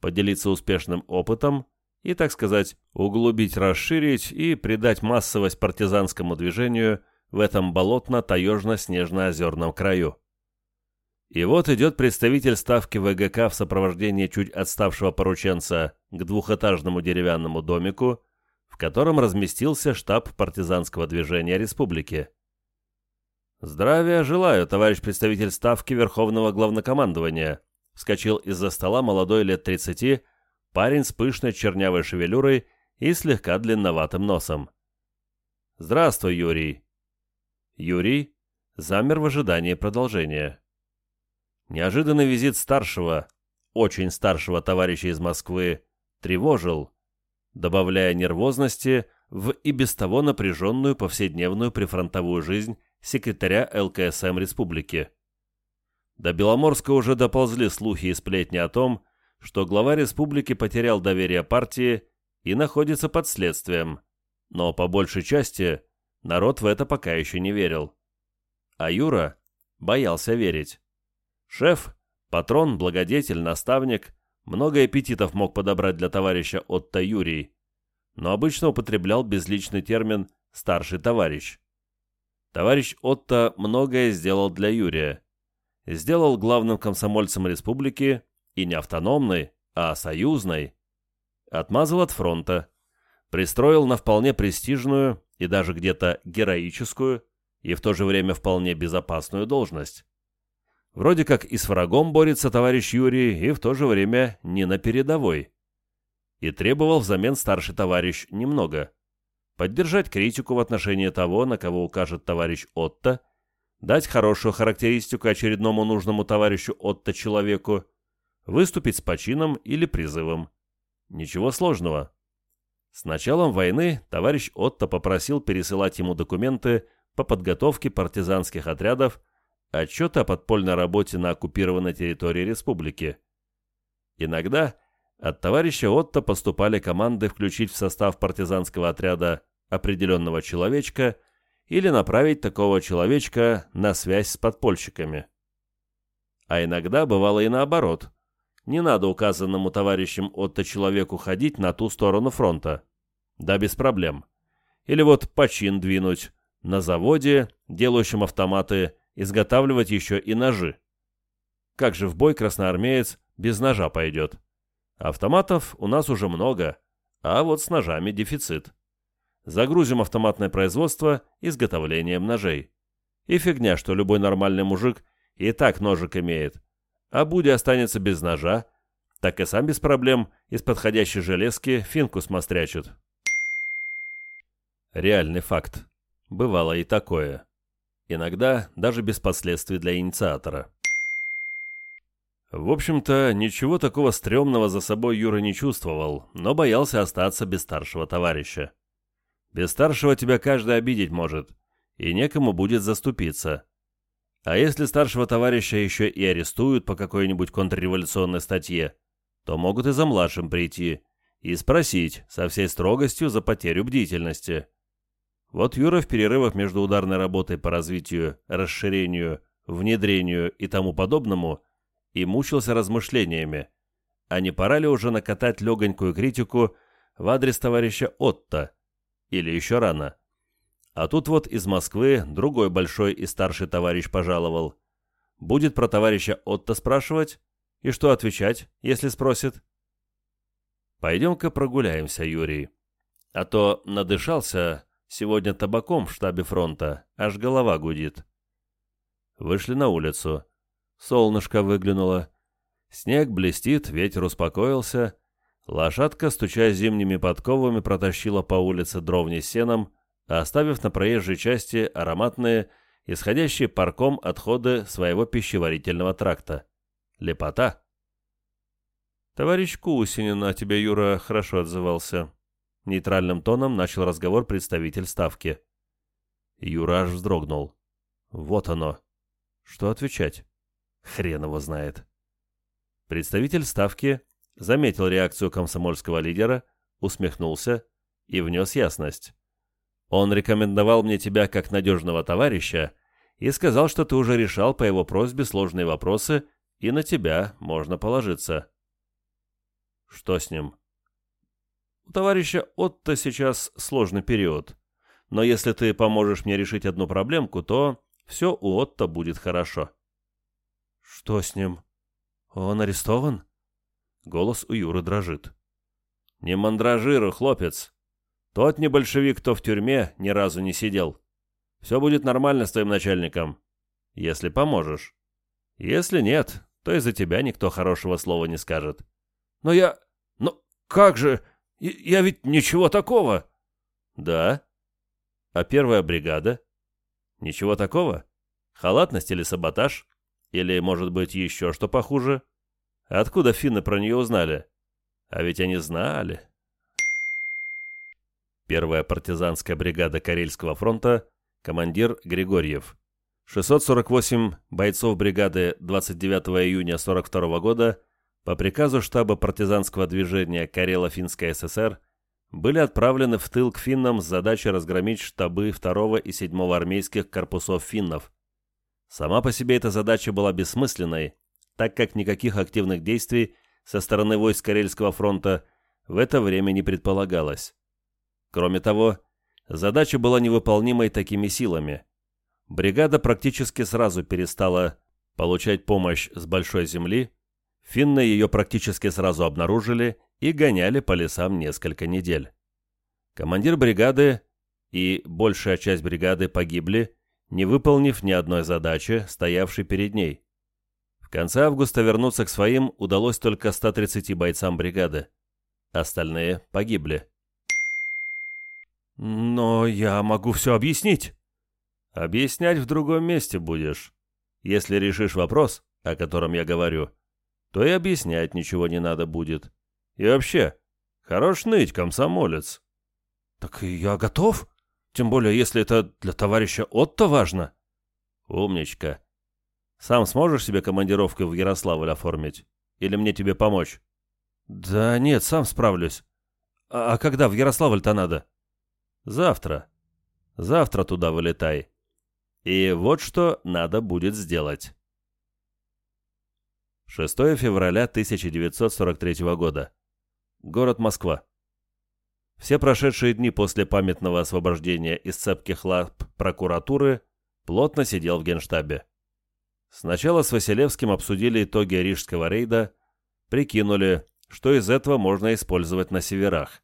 поделиться успешным опытом и, так сказать, углубить, расширить и придать массовость партизанскому движению в этом болотно-таежно-снежно-озерном краю. И вот идет представитель ставки ВГК в сопровождении чуть отставшего порученца к двухэтажному деревянному домику, в котором разместился штаб партизанского движения республики. «Здравия желаю, товарищ представитель ставки Верховного Главнокомандования», вскочил из-за стола молодой лет 30, парень с пышной чернявой шевелюрой и слегка длинноватым носом. «Здравствуй, Юрий». Юрий замер в ожидании продолжения. Неожиданный визит старшего, очень старшего товарища из Москвы, тревожил, добавляя нервозности в и без того напряженную повседневную прифронтовую жизнь секретаря ЛКСМ республики. До Беломорска уже доползли слухи и сплетни о том, что глава республики потерял доверие партии и находится под следствием, но по большей части народ в это пока еще не верил. А Юра боялся верить. Шеф, патрон, благодетель, наставник, много эпитетов мог подобрать для товарища Отто Юрий, но обычно употреблял безличный термин «старший товарищ». Товарищ Отто многое сделал для Юрия. Сделал главным комсомольцем республики и не автономной, а союзной. Отмазал от фронта. Пристроил на вполне престижную и даже где-то героическую и в то же время вполне безопасную должность. Вроде как и с врагом борется товарищ Юрий, и в то же время не на передовой. И требовал взамен старший товарищ немного. Поддержать критику в отношении того, на кого укажет товарищ Отто, дать хорошую характеристику очередному нужному товарищу Отто человеку, выступить с почином или призывом. Ничего сложного. С началом войны товарищ Отто попросил пересылать ему документы по подготовке партизанских отрядов отчеты о подпольной работе на оккупированной территории республики. Иногда от товарища Отто поступали команды включить в состав партизанского отряда определенного человечка или направить такого человечка на связь с подпольщиками. А иногда бывало и наоборот. Не надо указанному товарищам Отто человеку ходить на ту сторону фронта. Да без проблем. Или вот почин двинуть. На заводе, делающем автоматы, изготавливать еще и ножи. Как же в бой красноармеец без ножа пойдет? Автоматов у нас уже много, а вот с ножами дефицит. Загрузим автоматное производство изготовлением ножей. И фигня, что любой нормальный мужик и так ножик имеет. А Буди останется без ножа, так и сам без проблем из подходящей железки финку смострячут. Реальный факт. Бывало и такое. Иногда даже без последствий для инициатора. В общем-то, ничего такого стрёмного за собой Юра не чувствовал, но боялся остаться без старшего товарища. Без старшего тебя каждый обидеть может, и некому будет заступиться. А если старшего товарища еще и арестуют по какой-нибудь контрреволюционной статье, то могут и за младшим прийти и спросить со всей строгостью за потерю бдительности. Вот Юра в перерывах между ударной работой по развитию, расширению, внедрению и тому подобному и мучился размышлениями, а не пора ли уже накатать легонькую критику в адрес товарища Отто, или еще рано. А тут вот из Москвы другой большой и старший товарищ пожаловал. Будет про товарища Отто спрашивать? И что отвечать, если спросит? Пойдем-ка прогуляемся, Юрий. А то надышался, Сегодня табаком в штабе фронта, аж голова гудит. Вышли на улицу. Солнышко выглянуло. Снег блестит, ветер успокоился. Лошадка, стуча зимними подковами, протащила по улице дровни сеном, оставив на проезжей части ароматные, исходящие парком отходы своего пищеварительного тракта. Лепота. «Товарищ Кусинин о тебе, Юра, хорошо отзывался», Нейтральным тоном начал разговор представитель Ставки. Юра аж вздрогнул. Вот оно. Что отвечать? Хрен его знает. Представитель Ставки заметил реакцию комсомольского лидера, усмехнулся и внес ясность. Он рекомендовал мне тебя как надежного товарища и сказал, что ты уже решал по его просьбе сложные вопросы и на тебя можно положиться. Что с ним? У товарища Отто сейчас сложный период. Но если ты поможешь мне решить одну проблемку, то все у Отто будет хорошо. Что с ним? Он арестован? Голос у Юры дрожит. Не мандражируй, хлопец. Тот не большевик, кто в тюрьме, ни разу не сидел. Все будет нормально с твоим начальником. Если поможешь. Если нет, то из-за тебя никто хорошего слова не скажет. Но я... Ну, как же... Я ведь ничего такого. Да. А первая бригада? Ничего такого? Халатность или саботаж? Или, может быть, еще что похуже? Откуда финны про нее узнали? А ведь они знали. Первая партизанская бригада Карельского фронта, командир Григорьев. 648 бойцов бригады 29 июня 42 года по приказу штаба партизанского движения Карело-Финская ССР были отправлены в тыл к финнам с задачей разгромить штабы 2 и 7 армейских корпусов финнов. Сама по себе эта задача была бессмысленной, так как никаких активных действий со стороны войск Карельского фронта в это время не предполагалось. Кроме того, задача была невыполнимой такими силами. Бригада практически сразу перестала получать помощь с большой земли, финны ее практически сразу обнаружили и гоняли по лесам несколько недель. Командир бригады и большая часть бригады погибли, не выполнив ни одной задачи, стоявшей перед ней. В конце августа вернуться к своим удалось только 130 бойцам бригады. Остальные погибли. «Но я могу все объяснить». «Объяснять в другом месте будешь. Если решишь вопрос, о котором я говорю, то и объяснять ничего не надо будет. И вообще, хорош ныть, комсомолец». «Так и я готов. Тем более, если это для товарища Отто важно». «Умничка. Сам сможешь себе командировку в Ярославль оформить? Или мне тебе помочь?» «Да нет, сам справлюсь. А, а когда в Ярославль-то надо?» «Завтра. Завтра туда вылетай. И вот что надо будет сделать». 6 февраля 1943 года. Город Москва. Все прошедшие дни после памятного освобождения из цепких лап прокуратуры плотно сидел в генштабе. Сначала с Василевским обсудили итоги рижского рейда, прикинули, что из этого можно использовать на северах.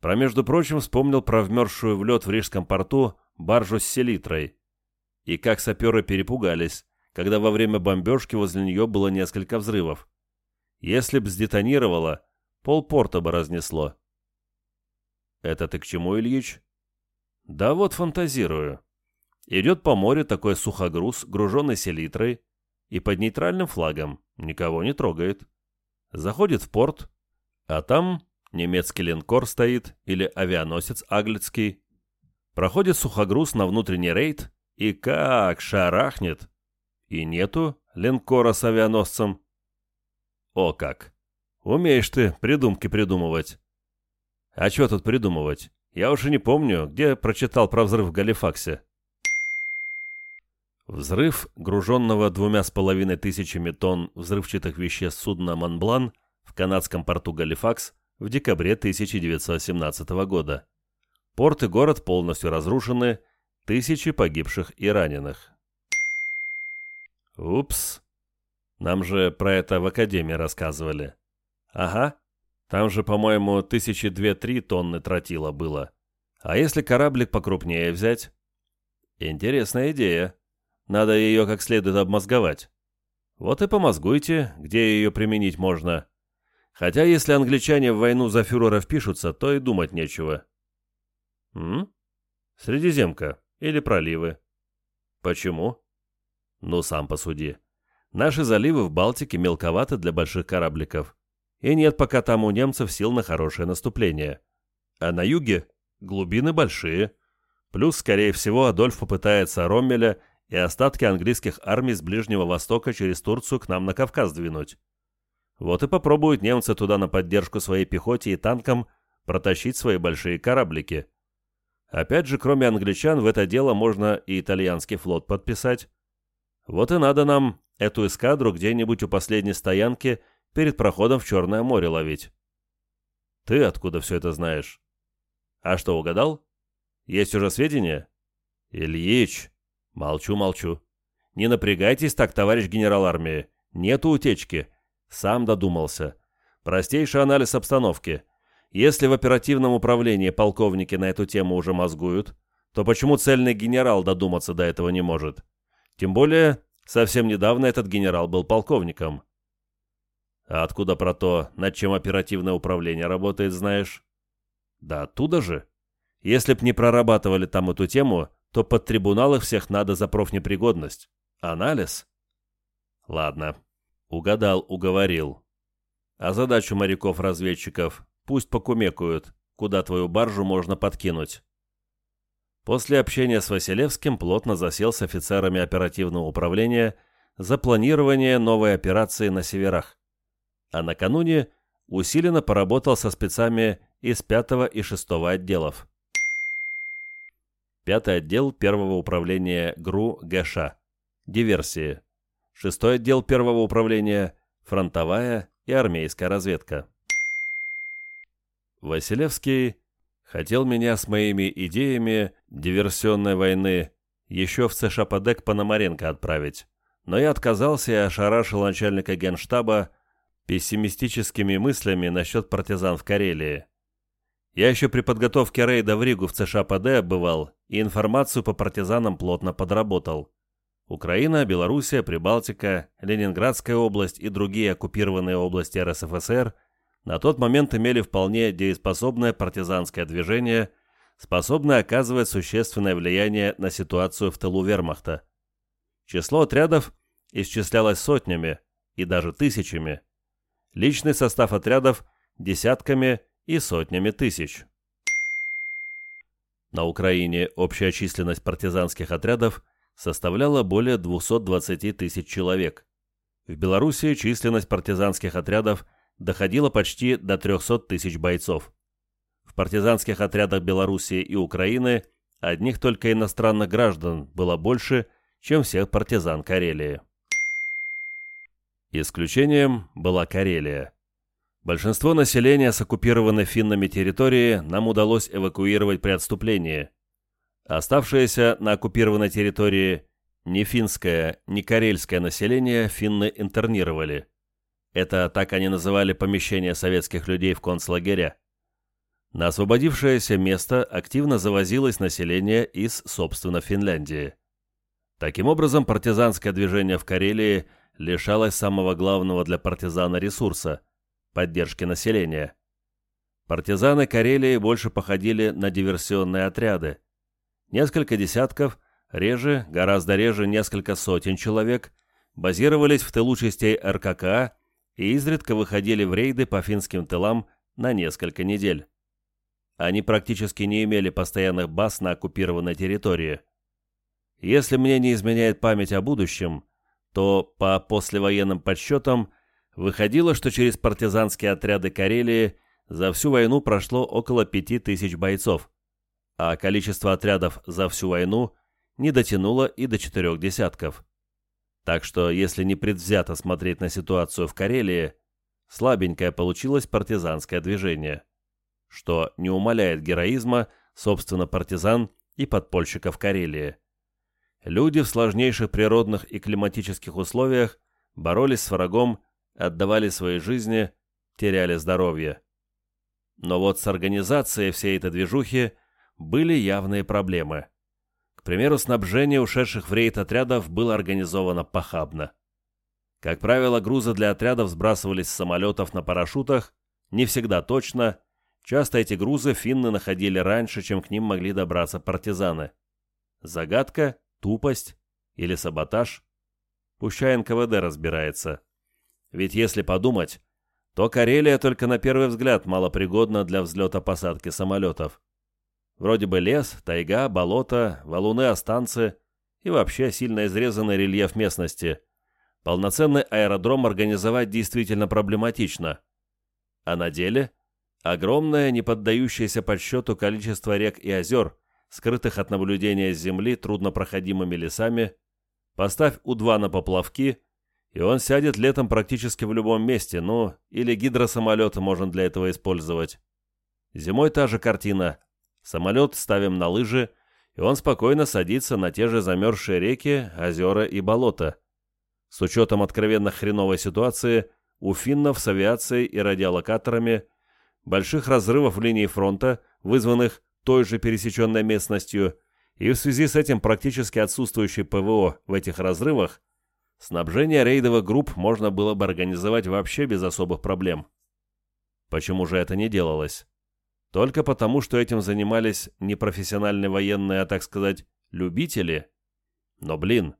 Про, между прочим, вспомнил про вмерзшую в лед в Рижском порту баржу с селитрой. И как саперы перепугались, когда во время бомбежки возле нее было несколько взрывов. Если б сдетонировало, полпорта бы разнесло. «Это ты к чему, Ильич?» «Да вот фантазирую. Идет по морю такой сухогруз, груженный селитрой, и под нейтральным флагом, никого не трогает. Заходит в порт, а там немецкий линкор стоит или авианосец Аглицкий. Проходит сухогруз на внутренний рейд, и как шарахнет. И нету линкора с авианосцем. О как! Умеешь ты придумки придумывать. А что тут придумывать? Я уже не помню, где прочитал про взрыв в Галифаксе. Взрыв, груженного двумя с половиной тысячами тонн взрывчатых веществ судна «Монблан» в канадском порту Галифакс в декабре 1917 года. Порт и город полностью разрушены, тысячи погибших и раненых. Упс. Нам же про это в академии рассказывали. Ага. Там же, по-моему, тысячи две-три тонны тротила было. А если кораблик покрупнее взять? Интересная идея. Надо ее как следует обмозговать. Вот и помозгуйте, где ее применить можно. Хотя если англичане в войну за фюрера впишутся, то и думать нечего. М? Средиземка или проливы. Почему? Ну, сам посуди. Наши заливы в Балтике мелковаты для больших корабликов. И нет пока там у немцев сил на хорошее наступление. А на юге глубины большие. Плюс, скорее всего, Адольф попытается Роммеля и остатки английских армий с Ближнего Востока через Турцию к нам на Кавказ двинуть. Вот и попробуют немцы туда на поддержку своей пехоте и танкам протащить свои большие кораблики. Опять же, кроме англичан, в это дело можно и итальянский флот подписать. Вот и надо нам эту эскадру где-нибудь у последней стоянки перед проходом в Черное море ловить. Ты откуда все это знаешь? А что, угадал? Есть уже сведения? Ильич, молчу, молчу. Не напрягайтесь так, товарищ генерал армии. Нету утечки. Сам додумался. Простейший анализ обстановки. Если в оперативном управлении полковники на эту тему уже мозгуют, то почему цельный генерал додуматься до этого не может? Тем более, совсем недавно этот генерал был полковником. А откуда про то, над чем оперативное управление работает, знаешь? Да оттуда же. Если б не прорабатывали там эту тему, то под трибунал их всех надо за профнепригодность. Анализ? Ладно. Угадал, уговорил. А задачу моряков-разведчиков пусть покумекают, куда твою баржу можно подкинуть. После общения с Василевским плотно засел с офицерами оперативного управления за планирование новой операции на северах. А накануне усиленно поработал со спецами из 5 и 6 отделов. Пятый отдел первого управления ГРУ ГШ. Диверсии. Шестой отдел первого управления фронтовая и армейская разведка. Василевский хотел меня с моими идеями диверсионной войны еще в ЦШПД к Пономаренко отправить, но я отказался и ошарашил начальника генштаба пессимистическими мыслями насчет партизан в Карелии. Я еще при подготовке рейда в Ригу в ЦШПД бывал и информацию по партизанам плотно подработал. Украина, Белоруссия, Прибалтика, Ленинградская область и другие оккупированные области РСФСР на тот момент имели вполне дееспособное партизанское движение, способное оказывать существенное влияние на ситуацию в тылу вермахта. Число отрядов исчислялось сотнями и даже тысячами. Личный состав отрядов – десятками и сотнями тысяч. На Украине общая численность партизанских отрядов составляла более 220 тысяч человек. В Белоруссии численность партизанских отрядов доходила почти до 300 тысяч бойцов. В партизанских отрядах Белоруссии и Украины одних только иностранных граждан было больше, чем всех партизан Карелии. Исключением была Карелия. Большинство населения с оккупированной финнами территории нам удалось эвакуировать при отступлении – Оставшееся на оккупированной территории ни финское, ни карельское население финны интернировали. Это так они называли помещение советских людей в концлагеря. На освободившееся место активно завозилось население из, собственно, Финляндии. Таким образом, партизанское движение в Карелии лишалось самого главного для партизана ресурса – поддержки населения. Партизаны Карелии больше походили на диверсионные отряды – Несколько десятков, реже, гораздо реже несколько сотен человек, базировались в тылу частей РККА и изредка выходили в рейды по финским тылам на несколько недель. Они практически не имели постоянных баз на оккупированной территории. Если мне не изменяет память о будущем, то по послевоенным подсчетам выходило, что через партизанские отряды Карелии за всю войну прошло около 5000 бойцов а количество отрядов за всю войну не дотянуло и до четырех десятков. Так что, если не предвзято смотреть на ситуацию в Карелии, слабенькое получилось партизанское движение, что не умаляет героизма, собственно, партизан и подпольщиков Карелии. Люди в сложнейших природных и климатических условиях боролись с врагом, отдавали свои жизни, теряли здоровье. Но вот с организацией всей этой движухи были явные проблемы. К примеру, снабжение ушедших в рейд отрядов было организовано похабно. Как правило, грузы для отрядов сбрасывались с самолетов на парашютах, не всегда точно, часто эти грузы финны находили раньше, чем к ним могли добраться партизаны. Загадка, тупость или саботаж? Пущай НКВД разбирается. Ведь если подумать, то Карелия только на первый взгляд малопригодна для взлета-посадки самолетов. Вроде бы лес, тайга, болото, валуны, останцы и вообще сильно изрезанный рельеф местности. Полноценный аэродром организовать действительно проблематично. А на деле огромное, не поддающееся подсчету количество рек и озер, скрытых от наблюдения с земли труднопроходимыми лесами, поставь У-2 на поплавки, и он сядет летом практически в любом месте, ну, или гидросамолеты можно для этого использовать. Зимой та же картина. Самолет ставим на лыжи, и он спокойно садится на те же замерзшие реки, озера и болота. С учетом откровенно хреновой ситуации, у финнов с авиацией и радиолокаторами, больших разрывов линии фронта, вызванных той же пересеченной местностью, и в связи с этим практически отсутствующей ПВО в этих разрывах, снабжение рейдовых групп можно было бы организовать вообще без особых проблем. Почему же это не делалось? Только потому, что этим занимались не профессиональные военные, а, так сказать, любители. Но, блин,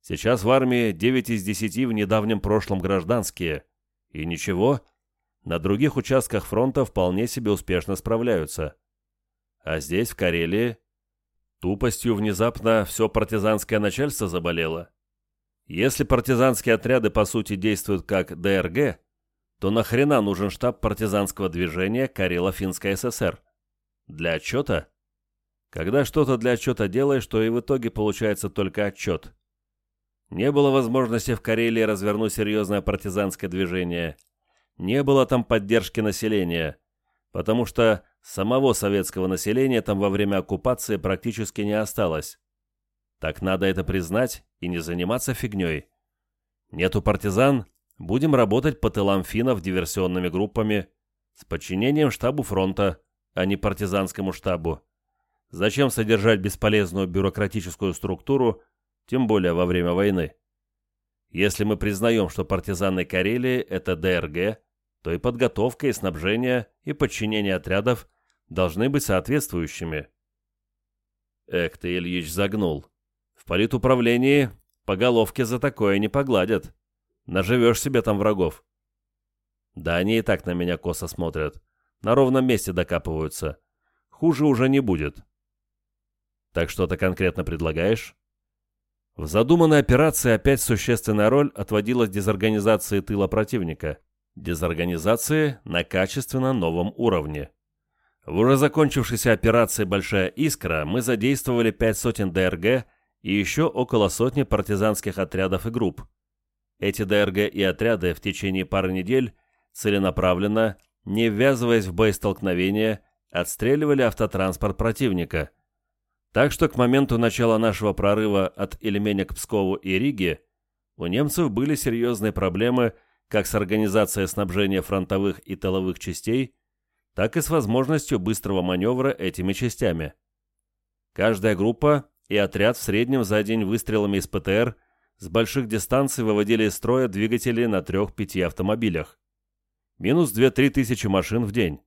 сейчас в армии 9 из 10 в недавнем прошлом гражданские. И ничего, на других участках фронта вполне себе успешно справляются. А здесь, в Карелии, тупостью внезапно все партизанское начальство заболело. Если партизанские отряды по сути действуют как ДРГ, то нахрена нужен штаб партизанского движения Карело-Финской ССР? Для отчета? Когда что-то для отчета делаешь, то и в итоге получается только отчет. Не было возможности в Карелии развернуть серьезное партизанское движение. Не было там поддержки населения, потому что самого советского населения там во время оккупации практически не осталось. Так надо это признать и не заниматься фигней. Нету партизан, Будем работать по тылам финнов диверсионными группами с подчинением штабу фронта, а не партизанскому штабу. Зачем содержать бесполезную бюрократическую структуру, тем более во время войны? Если мы признаем, что партизаны Карелии – это ДРГ, то и подготовка, и снабжение, и подчинение отрядов должны быть соответствующими. Эх ты, Ильич, загнул. В политуправлении по головке за такое не погладят. Наживешь себе там врагов. Да они и так на меня косо смотрят. На ровном месте докапываются. Хуже уже не будет. Так что ты конкретно предлагаешь? В задуманной операции опять существенная роль отводилась дезорганизации тыла противника. Дезорганизации на качественно новом уровне. В уже закончившейся операции «Большая искра» мы задействовали пять сотен ДРГ и еще около сотни партизанских отрядов и групп. Эти ДРГ и отряды в течение пары недель целенаправленно, не ввязываясь в боестолкновения, отстреливали автотранспорт противника. Так что к моменту начала нашего прорыва от Ильменя к Пскову и Риге у немцев были серьезные проблемы как с организацией снабжения фронтовых и тыловых частей, так и с возможностью быстрого маневра этими частями. Каждая группа и отряд в среднем за день выстрелами из ПТР – с больших дистанций выводили из строя двигатели на трех-пяти автомобилях. Минус 2-3 тысячи машин в день.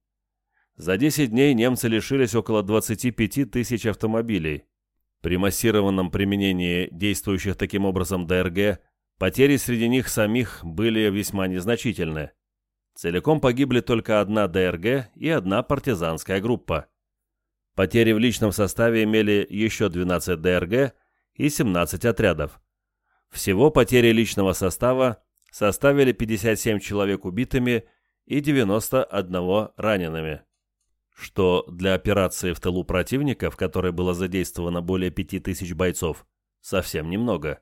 За 10 дней немцы лишились около 25 тысяч автомобилей. При массированном применении действующих таким образом ДРГ потери среди них самих были весьма незначительны. Целиком погибли только одна ДРГ и одна партизанская группа. Потери в личном составе имели еще 12 ДРГ и 17 отрядов. Всего потери личного состава составили 57 человек убитыми и 91 ранеными, что для операции в тылу противника, в которой было задействовано более 5000 бойцов, совсем немного.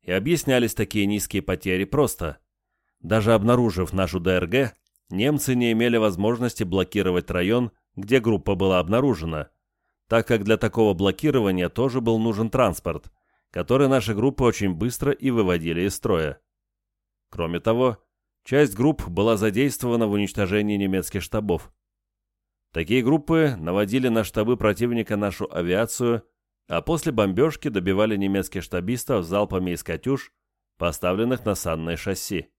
И объяснялись такие низкие потери просто. Даже обнаружив нашу ДРГ, немцы не имели возможности блокировать район, где группа была обнаружена, так как для такого блокирования тоже был нужен транспорт, которые наши группы очень быстро и выводили из строя. Кроме того, часть групп была задействована в уничтожении немецких штабов. Такие группы наводили на штабы противника нашу авиацию, а после бомбежки добивали немецких штабистов залпами из «Катюш», поставленных на санное шасси.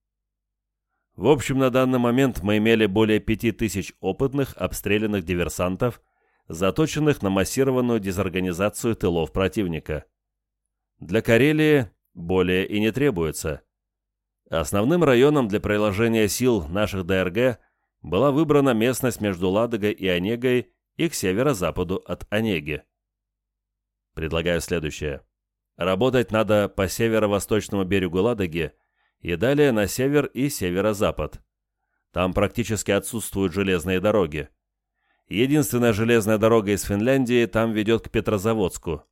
В общем, на данный момент мы имели более 5000 опытных обстрелянных диверсантов, заточенных на массированную дезорганизацию тылов противника. Для Карелии более и не требуется. Основным районом для приложения сил наших ДРГ была выбрана местность между Ладогой и Онегой и к северо-западу от Онеги. Предлагаю следующее. Работать надо по северо-восточному берегу Ладоги и далее на север и северо-запад. Там практически отсутствуют железные дороги. Единственная железная дорога из Финляндии там ведет к Петрозаводску.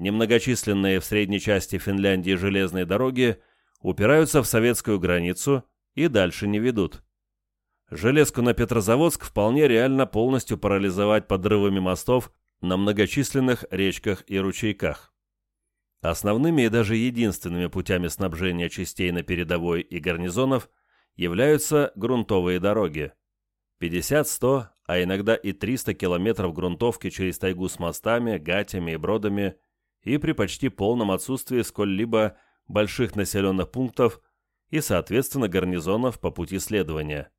Немногочисленные в средней части Финляндии железные дороги упираются в советскую границу и дальше не ведут. Железку на Петрозаводск вполне реально полностью парализовать подрывами мостов на многочисленных речках и ручейках. Основными и даже единственными путями снабжения частей на передовой и гарнизонов являются грунтовые дороги. 50, 100, а иногда и 300 километров грунтовки через тайгу с мостами, гатями и бродами и при почти полном отсутствии сколь-либо больших населенных пунктов и, соответственно, гарнизонов по пути следования.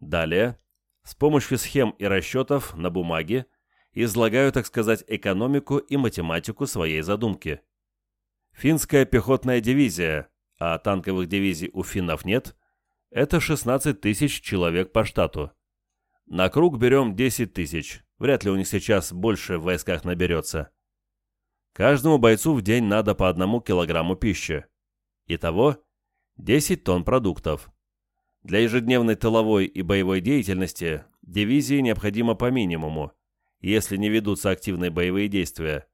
Далее, с помощью схем и расчетов на бумаге излагаю, так сказать, экономику и математику своей задумки. Финская пехотная дивизия, а танковых дивизий у финнов нет, это 16 тысяч человек по штату. На круг берем 10 тысяч, вряд ли у них сейчас больше в войсках наберется. Каждому бойцу в день надо по одному килограмму пищи. Итого 10 тонн продуктов. Для ежедневной тыловой и боевой деятельности дивизии необходимо по минимуму, если не ведутся активные боевые действия,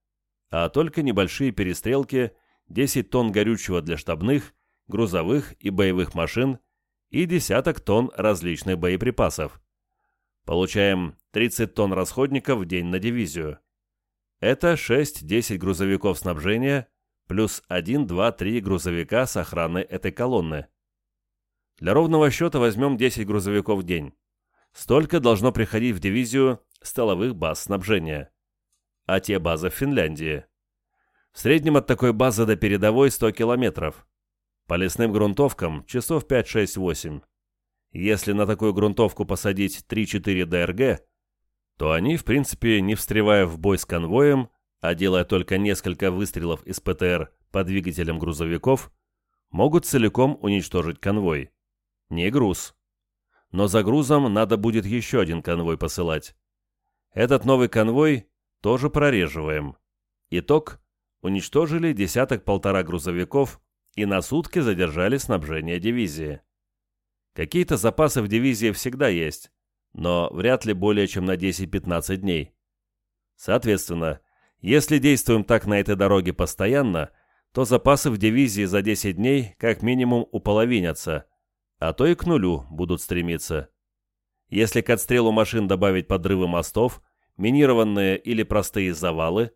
а только небольшие перестрелки, 10 тонн горючего для штабных, грузовых и боевых машин и десяток тонн различных боеприпасов. Получаем 30 тонн расходников в день на дивизию. Это 6-10 грузовиков снабжения плюс 1-2-3 грузовика с охраной этой колонны. Для ровного счета возьмем 10 грузовиков в день. Столько должно приходить в дивизию столовых баз снабжения. А те базы в Финляндии. В среднем от такой базы до передовой 100 километров. По лесным грунтовкам часов 5-6-8. Если на такую грунтовку посадить 3-4 ДРГ, то они, в принципе, не встревая в бой с конвоем, а делая только несколько выстрелов из ПТР по двигателям грузовиков, могут целиком уничтожить конвой. Не груз. Но за грузом надо будет еще один конвой посылать. Этот новый конвой тоже прореживаем. Итог. Уничтожили десяток-полтора грузовиков и на сутки задержали снабжение дивизии. Какие-то запасы в дивизии всегда есть, но вряд ли более чем на 10-15 дней. Соответственно, если действуем так на этой дороге постоянно, то запасы в дивизии за 10 дней как минимум уполовинятся, а то и к нулю будут стремиться. Если к отстрелу машин добавить подрывы мостов, минированные или простые завалы,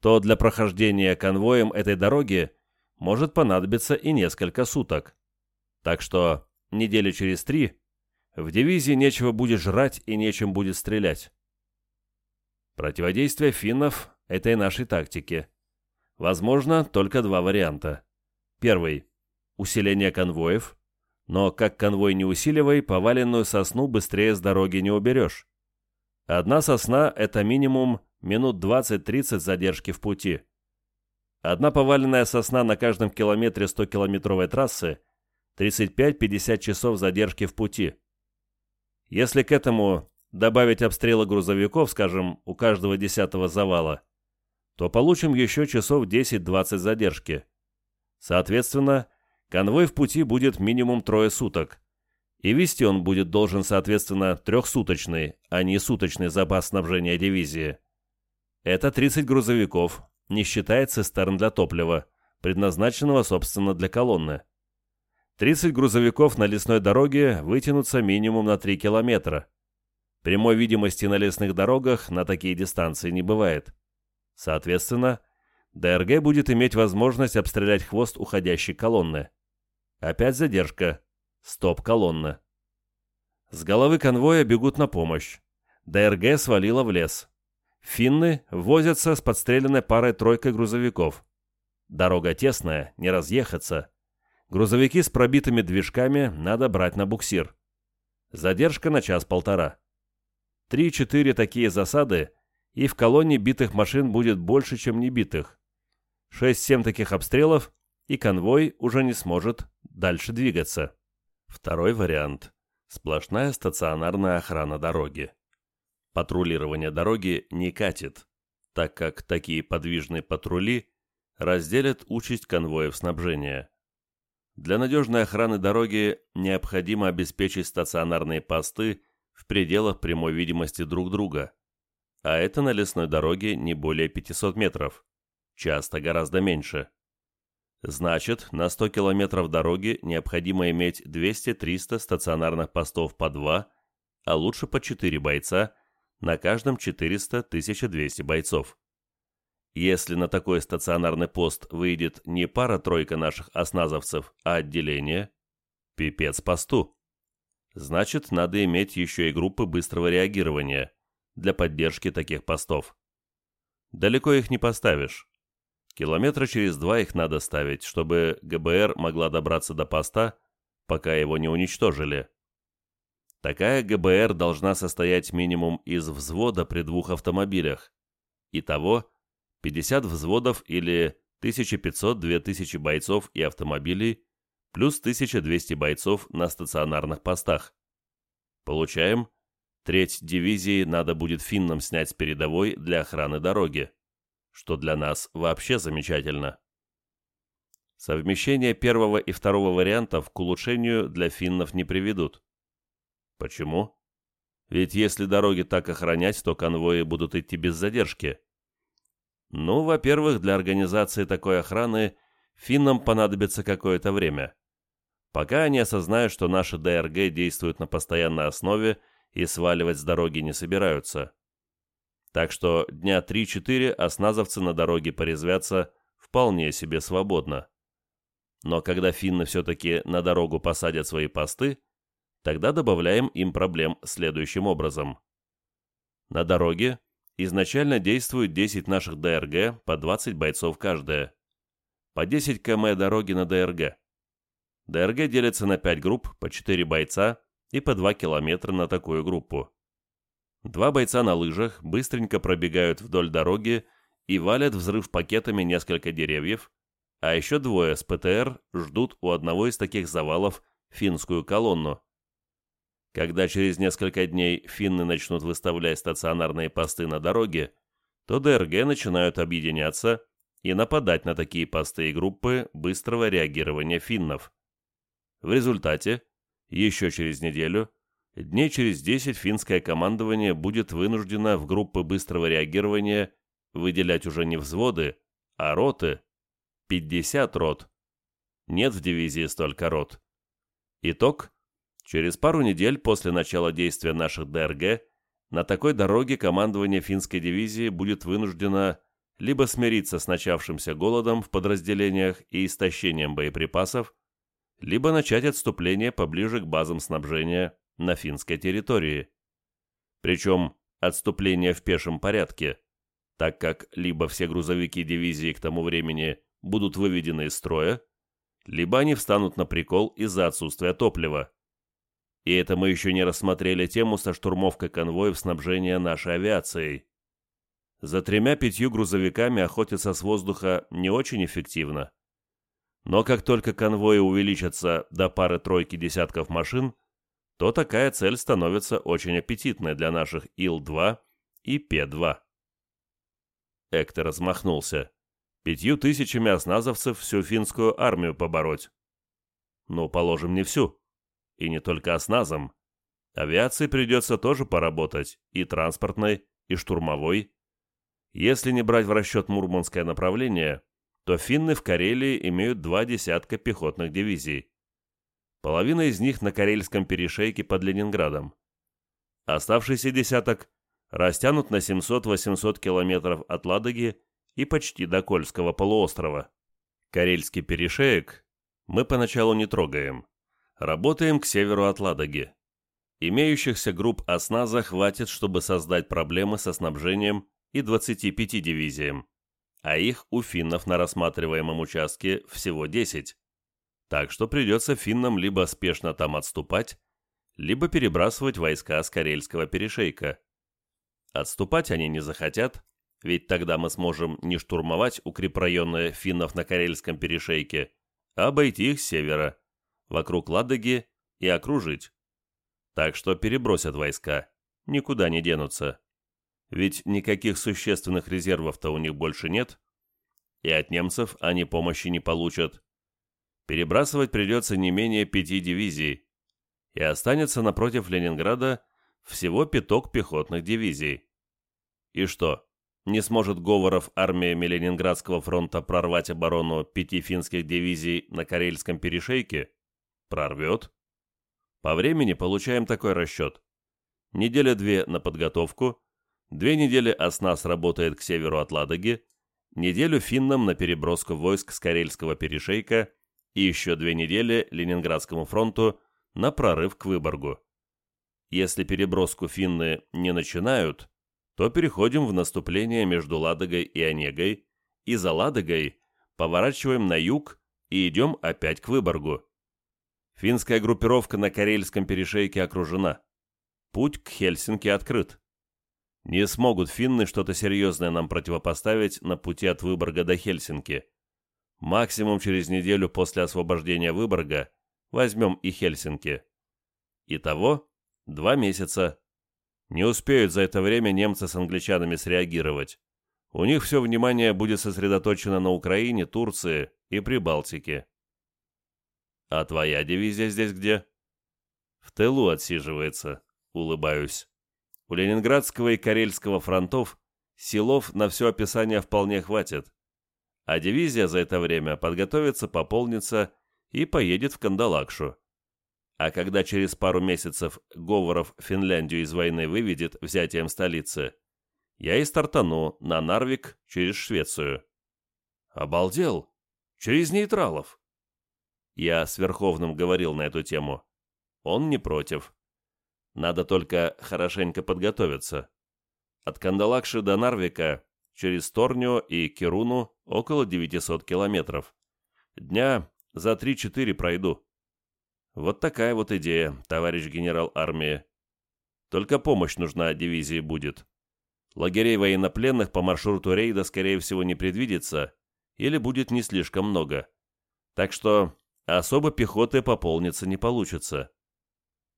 то для прохождения конвоем этой дороги может понадобиться и несколько суток. Так что недели через три в дивизии нечего будет жрать и нечем будет стрелять. Противодействие финнов этой нашей тактике. Возможно, только два варианта. Первый – усиление конвоев – но как конвой не усиливай, поваленную сосну быстрее с дороги не уберешь. Одна сосна – это минимум минут 20-30 задержки в пути. Одна поваленная сосна на каждом километре 100-километровой трассы – 35-50 часов задержки в пути. Если к этому добавить обстрелы грузовиков, скажем, у каждого десятого завала, то получим еще часов 10-20 задержки. Соответственно, Конвой в пути будет минимум трое суток. И вести он будет должен, соответственно, трехсуточный, а не суточный запас снабжения дивизии. Это 30 грузовиков, не считая цистерн для топлива, предназначенного, собственно, для колонны. 30 грузовиков на лесной дороге вытянутся минимум на 3 километра. Прямой видимости на лесных дорогах на такие дистанции не бывает. Соответственно, ДРГ будет иметь возможность обстрелять хвост уходящей колонны. Опять задержка. Стоп колонна. С головы конвоя бегут на помощь. ДРГ свалила в лес. Финны возятся с подстреленной парой-тройкой грузовиков. Дорога тесная, не разъехаться. Грузовики с пробитыми движками надо брать на буксир. Задержка на час-полтора. Три-четыре такие засады, и в колонне битых машин будет больше, чем небитых. Шесть-семь таких обстрелов, и конвой уже не сможет дальше двигаться. Второй вариант – сплошная стационарная охрана дороги. Патрулирование дороги не катит, так как такие подвижные патрули разделят участь конвоев снабжения. Для надежной охраны дороги необходимо обеспечить стационарные посты в пределах прямой видимости друг друга, а это на лесной дороге не более 500 метров, часто гораздо меньше. Значит, на 100 километров дороги необходимо иметь 200-300 стационарных постов по 2, а лучше по 4 бойца, на каждом 400-1200 бойцов. Если на такой стационарный пост выйдет не пара-тройка наших осназовцев, а отделение, пипец посту. Значит, надо иметь еще и группы быстрого реагирования для поддержки таких постов. Далеко их не поставишь. Километра через два их надо ставить, чтобы ГБР могла добраться до поста, пока его не уничтожили. Такая ГБР должна состоять минимум из взвода при двух автомобилях. Итого 50 взводов или 1500-2000 бойцов и автомобилей, плюс 1200 бойцов на стационарных постах. Получаем, треть дивизии надо будет финнам снять с передовой для охраны дороги, что для нас вообще замечательно. Совмещение первого и второго вариантов к улучшению для финнов не приведут. Почему? Ведь если дороги так охранять, то конвои будут идти без задержки. Ну, во-первых, для организации такой охраны финнам понадобится какое-то время. Пока они осознают, что наши ДРГ действуют на постоянной основе и сваливать с дороги не собираются. Так что дня 3-4 осназовцы на дороге порезвятся вполне себе свободно. Но когда финны все-таки на дорогу посадят свои посты, тогда добавляем им проблем следующим образом. На дороге Изначально действует 10 наших ДРГ, по 20 бойцов каждая. По 10 км дороги на ДРГ. ДРГ делится на 5 групп, по 4 бойца и по 2 километра на такую группу. Два бойца на лыжах быстренько пробегают вдоль дороги и валят взрыв пакетами несколько деревьев, а еще двое с ПТР ждут у одного из таких завалов финскую колонну. Когда через несколько дней финны начнут выставлять стационарные посты на дороге, то ДРГ начинают объединяться и нападать на такие посты и группы быстрого реагирования финнов. В результате, еще через неделю, дней через 10 финское командование будет вынуждено в группы быстрого реагирования выделять уже не взводы, а роты. 50 рот. Нет в дивизии столько рот. Итог Через пару недель после начала действия наших ДРГ на такой дороге командование финской дивизии будет вынуждено либо смириться с начавшимся голодом в подразделениях и истощением боеприпасов, либо начать отступление поближе к базам снабжения на финской территории. Причем отступление в пешем порядке, так как либо все грузовики дивизии к тому времени будут выведены из строя, либо они встанут на прикол из-за отсутствия топлива. И это мы еще не рассмотрели тему со штурмовкой конвоев снабжения нашей авиацией. За тремя-пятью грузовиками охотиться с воздуха не очень эффективно. Но как только конвои увеличатся до пары-тройки десятков машин, то такая цель становится очень аппетитной для наших Ил-2 и П-2. Эктор размахнулся. Пятью тысячами осназовцев всю финскую армию побороть. Ну, положим, не всю. И не только осназом. Авиации придется тоже поработать, и транспортной, и штурмовой. Если не брать в расчет Мурманское направление, то финны в Карелии имеют два десятка пехотных дивизий. Половина из них на Карельском перешейке под Ленинградом. Оставшийся десяток растянут на 700-800 километров от Ладоги и почти до Кольского полуострова. Карельский перешеек мы поначалу не трогаем. Работаем к северу от Ладоги. Имеющихся групп осназа хватит, чтобы создать проблемы со снабжением и 25 дивизиям, а их у финнов на рассматриваемом участке всего 10. Так что придется финнам либо спешно там отступать, либо перебрасывать войска с Карельского перешейка. Отступать они не захотят, ведь тогда мы сможем не штурмовать укрепрайоны финнов на Карельском перешейке, а обойти их с севера вокруг Ладоги и окружить. Так что перебросят войска, никуда не денутся. Ведь никаких существенных резервов-то у них больше нет, и от немцев они помощи не получат. Перебрасывать придется не менее пяти дивизий, и останется напротив Ленинграда всего пяток пехотных дивизий. И что, Не сможет Говоров армиями Ленинградского фронта прорвать оборону пяти финских дивизий на Карельском перешейке? Прорвет. По времени получаем такой расчет. Неделя-две на подготовку, две недели ОСНАС работает к северу от Ладоги, неделю финнам на переброску войск с Карельского перешейка и еще две недели Ленинградскому фронту на прорыв к Выборгу. Если переброску финны не начинают, то переходим в наступление между Ладогой и Онегой, и за Ладогой поворачиваем на юг и идем опять к Выборгу. Финская группировка на Карельском перешейке окружена. Путь к Хельсинки открыт. Не смогут финны что-то серьезное нам противопоставить на пути от Выборга до Хельсинки. Максимум через неделю после освобождения Выборга возьмем и Хельсинки. Итого два месяца. Не успеют за это время немцы с англичанами среагировать. У них все внимание будет сосредоточено на Украине, Турции и Прибалтике. А твоя дивизия здесь где? В тылу отсиживается, улыбаюсь. У Ленинградского и Карельского фронтов силов на все описание вполне хватит. А дивизия за это время подготовится, пополнится и поедет в Кандалакшу. А когда через пару месяцев Говоров Финляндию из войны выведет взятием столицы, я и стартану на Нарвик через Швецию. Обалдел? Через нейтралов? Я с Верховным говорил на эту тему. Он не против. Надо только хорошенько подготовиться. От Кандалакши до Нарвика через Торнио и Кируну около 900 километров. Дня за 3-4 пройду. Вот такая вот идея, товарищ генерал армии. Только помощь нужна дивизии будет. Лагерей военнопленных по маршруту рейда, скорее всего, не предвидится, или будет не слишком много. Так что особо пехоты пополниться не получится.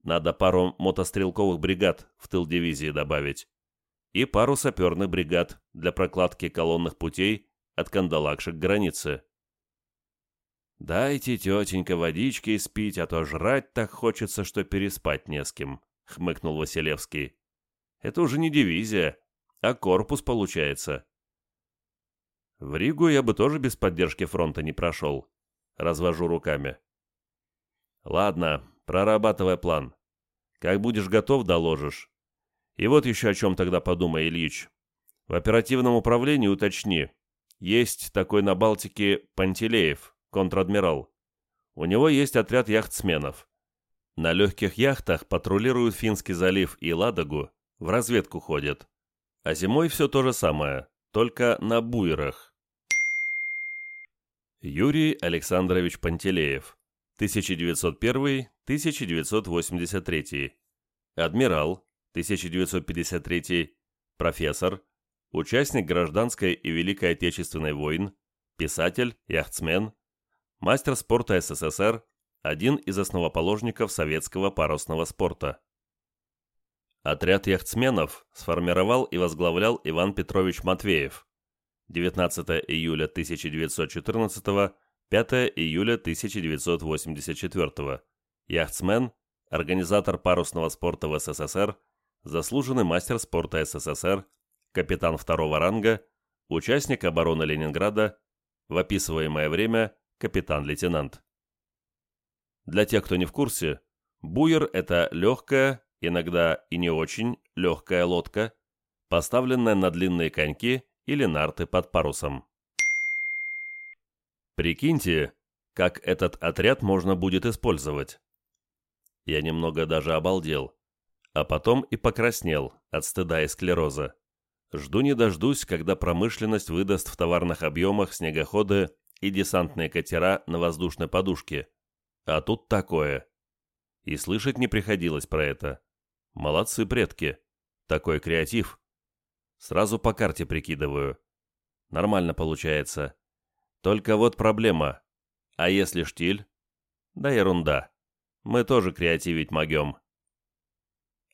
Надо пару мотострелковых бригад в тыл дивизии добавить. И пару саперных бригад для прокладки колонных путей от Кандалакши к границе. «Дайте, тетенька, водички и спить, а то жрать так хочется, что переспать не с кем», — хмыкнул Василевский. «Это уже не дивизия, а корпус получается». «В Ригу я бы тоже без поддержки фронта не прошел», — развожу руками. «Ладно, прорабатывай план. Как будешь готов, доложишь. И вот еще о чем тогда подумай, Ильич. В оперативном управлении уточни. Есть такой на Балтике Пантелеев, контр-адмирал. У него есть отряд яхтсменов. На легких яхтах патрулируют Финский залив и Ладогу, в разведку ходят. А зимой все то же самое, только на буерах. Юрий Александрович Пантелеев, 1901-1983. Адмирал, 1953. Профессор, участник гражданской и Великой Отечественной войн, писатель, яхтсмен, мастер спорта СССР, один из основоположников советского парусного спорта. Отряд яхтсменов сформировал и возглавлял Иван Петрович Матвеев. 19 июля 1914, 5 июля 1984. Яхтсмен, организатор парусного спорта в СССР, заслуженный мастер спорта СССР, капитан второго ранга, участник обороны Ленинграда, в описываемое время капитан-лейтенант. Для тех, кто не в курсе, буер – это легкая, иногда и не очень легкая лодка, поставленная на длинные коньки или нарты под парусом. Прикиньте, как этот отряд можно будет использовать. Я немного даже обалдел, а потом и покраснел от стыда и склероза. Жду не дождусь, когда промышленность выдаст в товарных объемах снегоходы и десантные катера на воздушной подушке. А тут такое. И слышать не приходилось про это. Молодцы предки. Такой креатив. Сразу по карте прикидываю. Нормально получается. Только вот проблема. А если штиль? Да ерунда. Мы тоже креативить могем.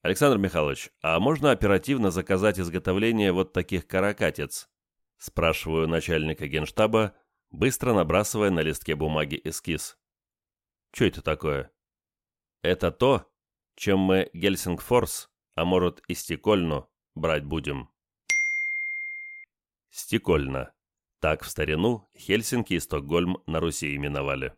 Александр Михайлович, а можно оперативно заказать изготовление вот таких каракатиц? Спрашиваю начальника генштаба, быстро набрасывая на листке бумаги эскиз. Что это такое? Это то, чем мы Гельсингфорс, а может и Стекольну, брать будем. Стикольна. Так в старину Хельсинки и Стокгольм на Руси именовали.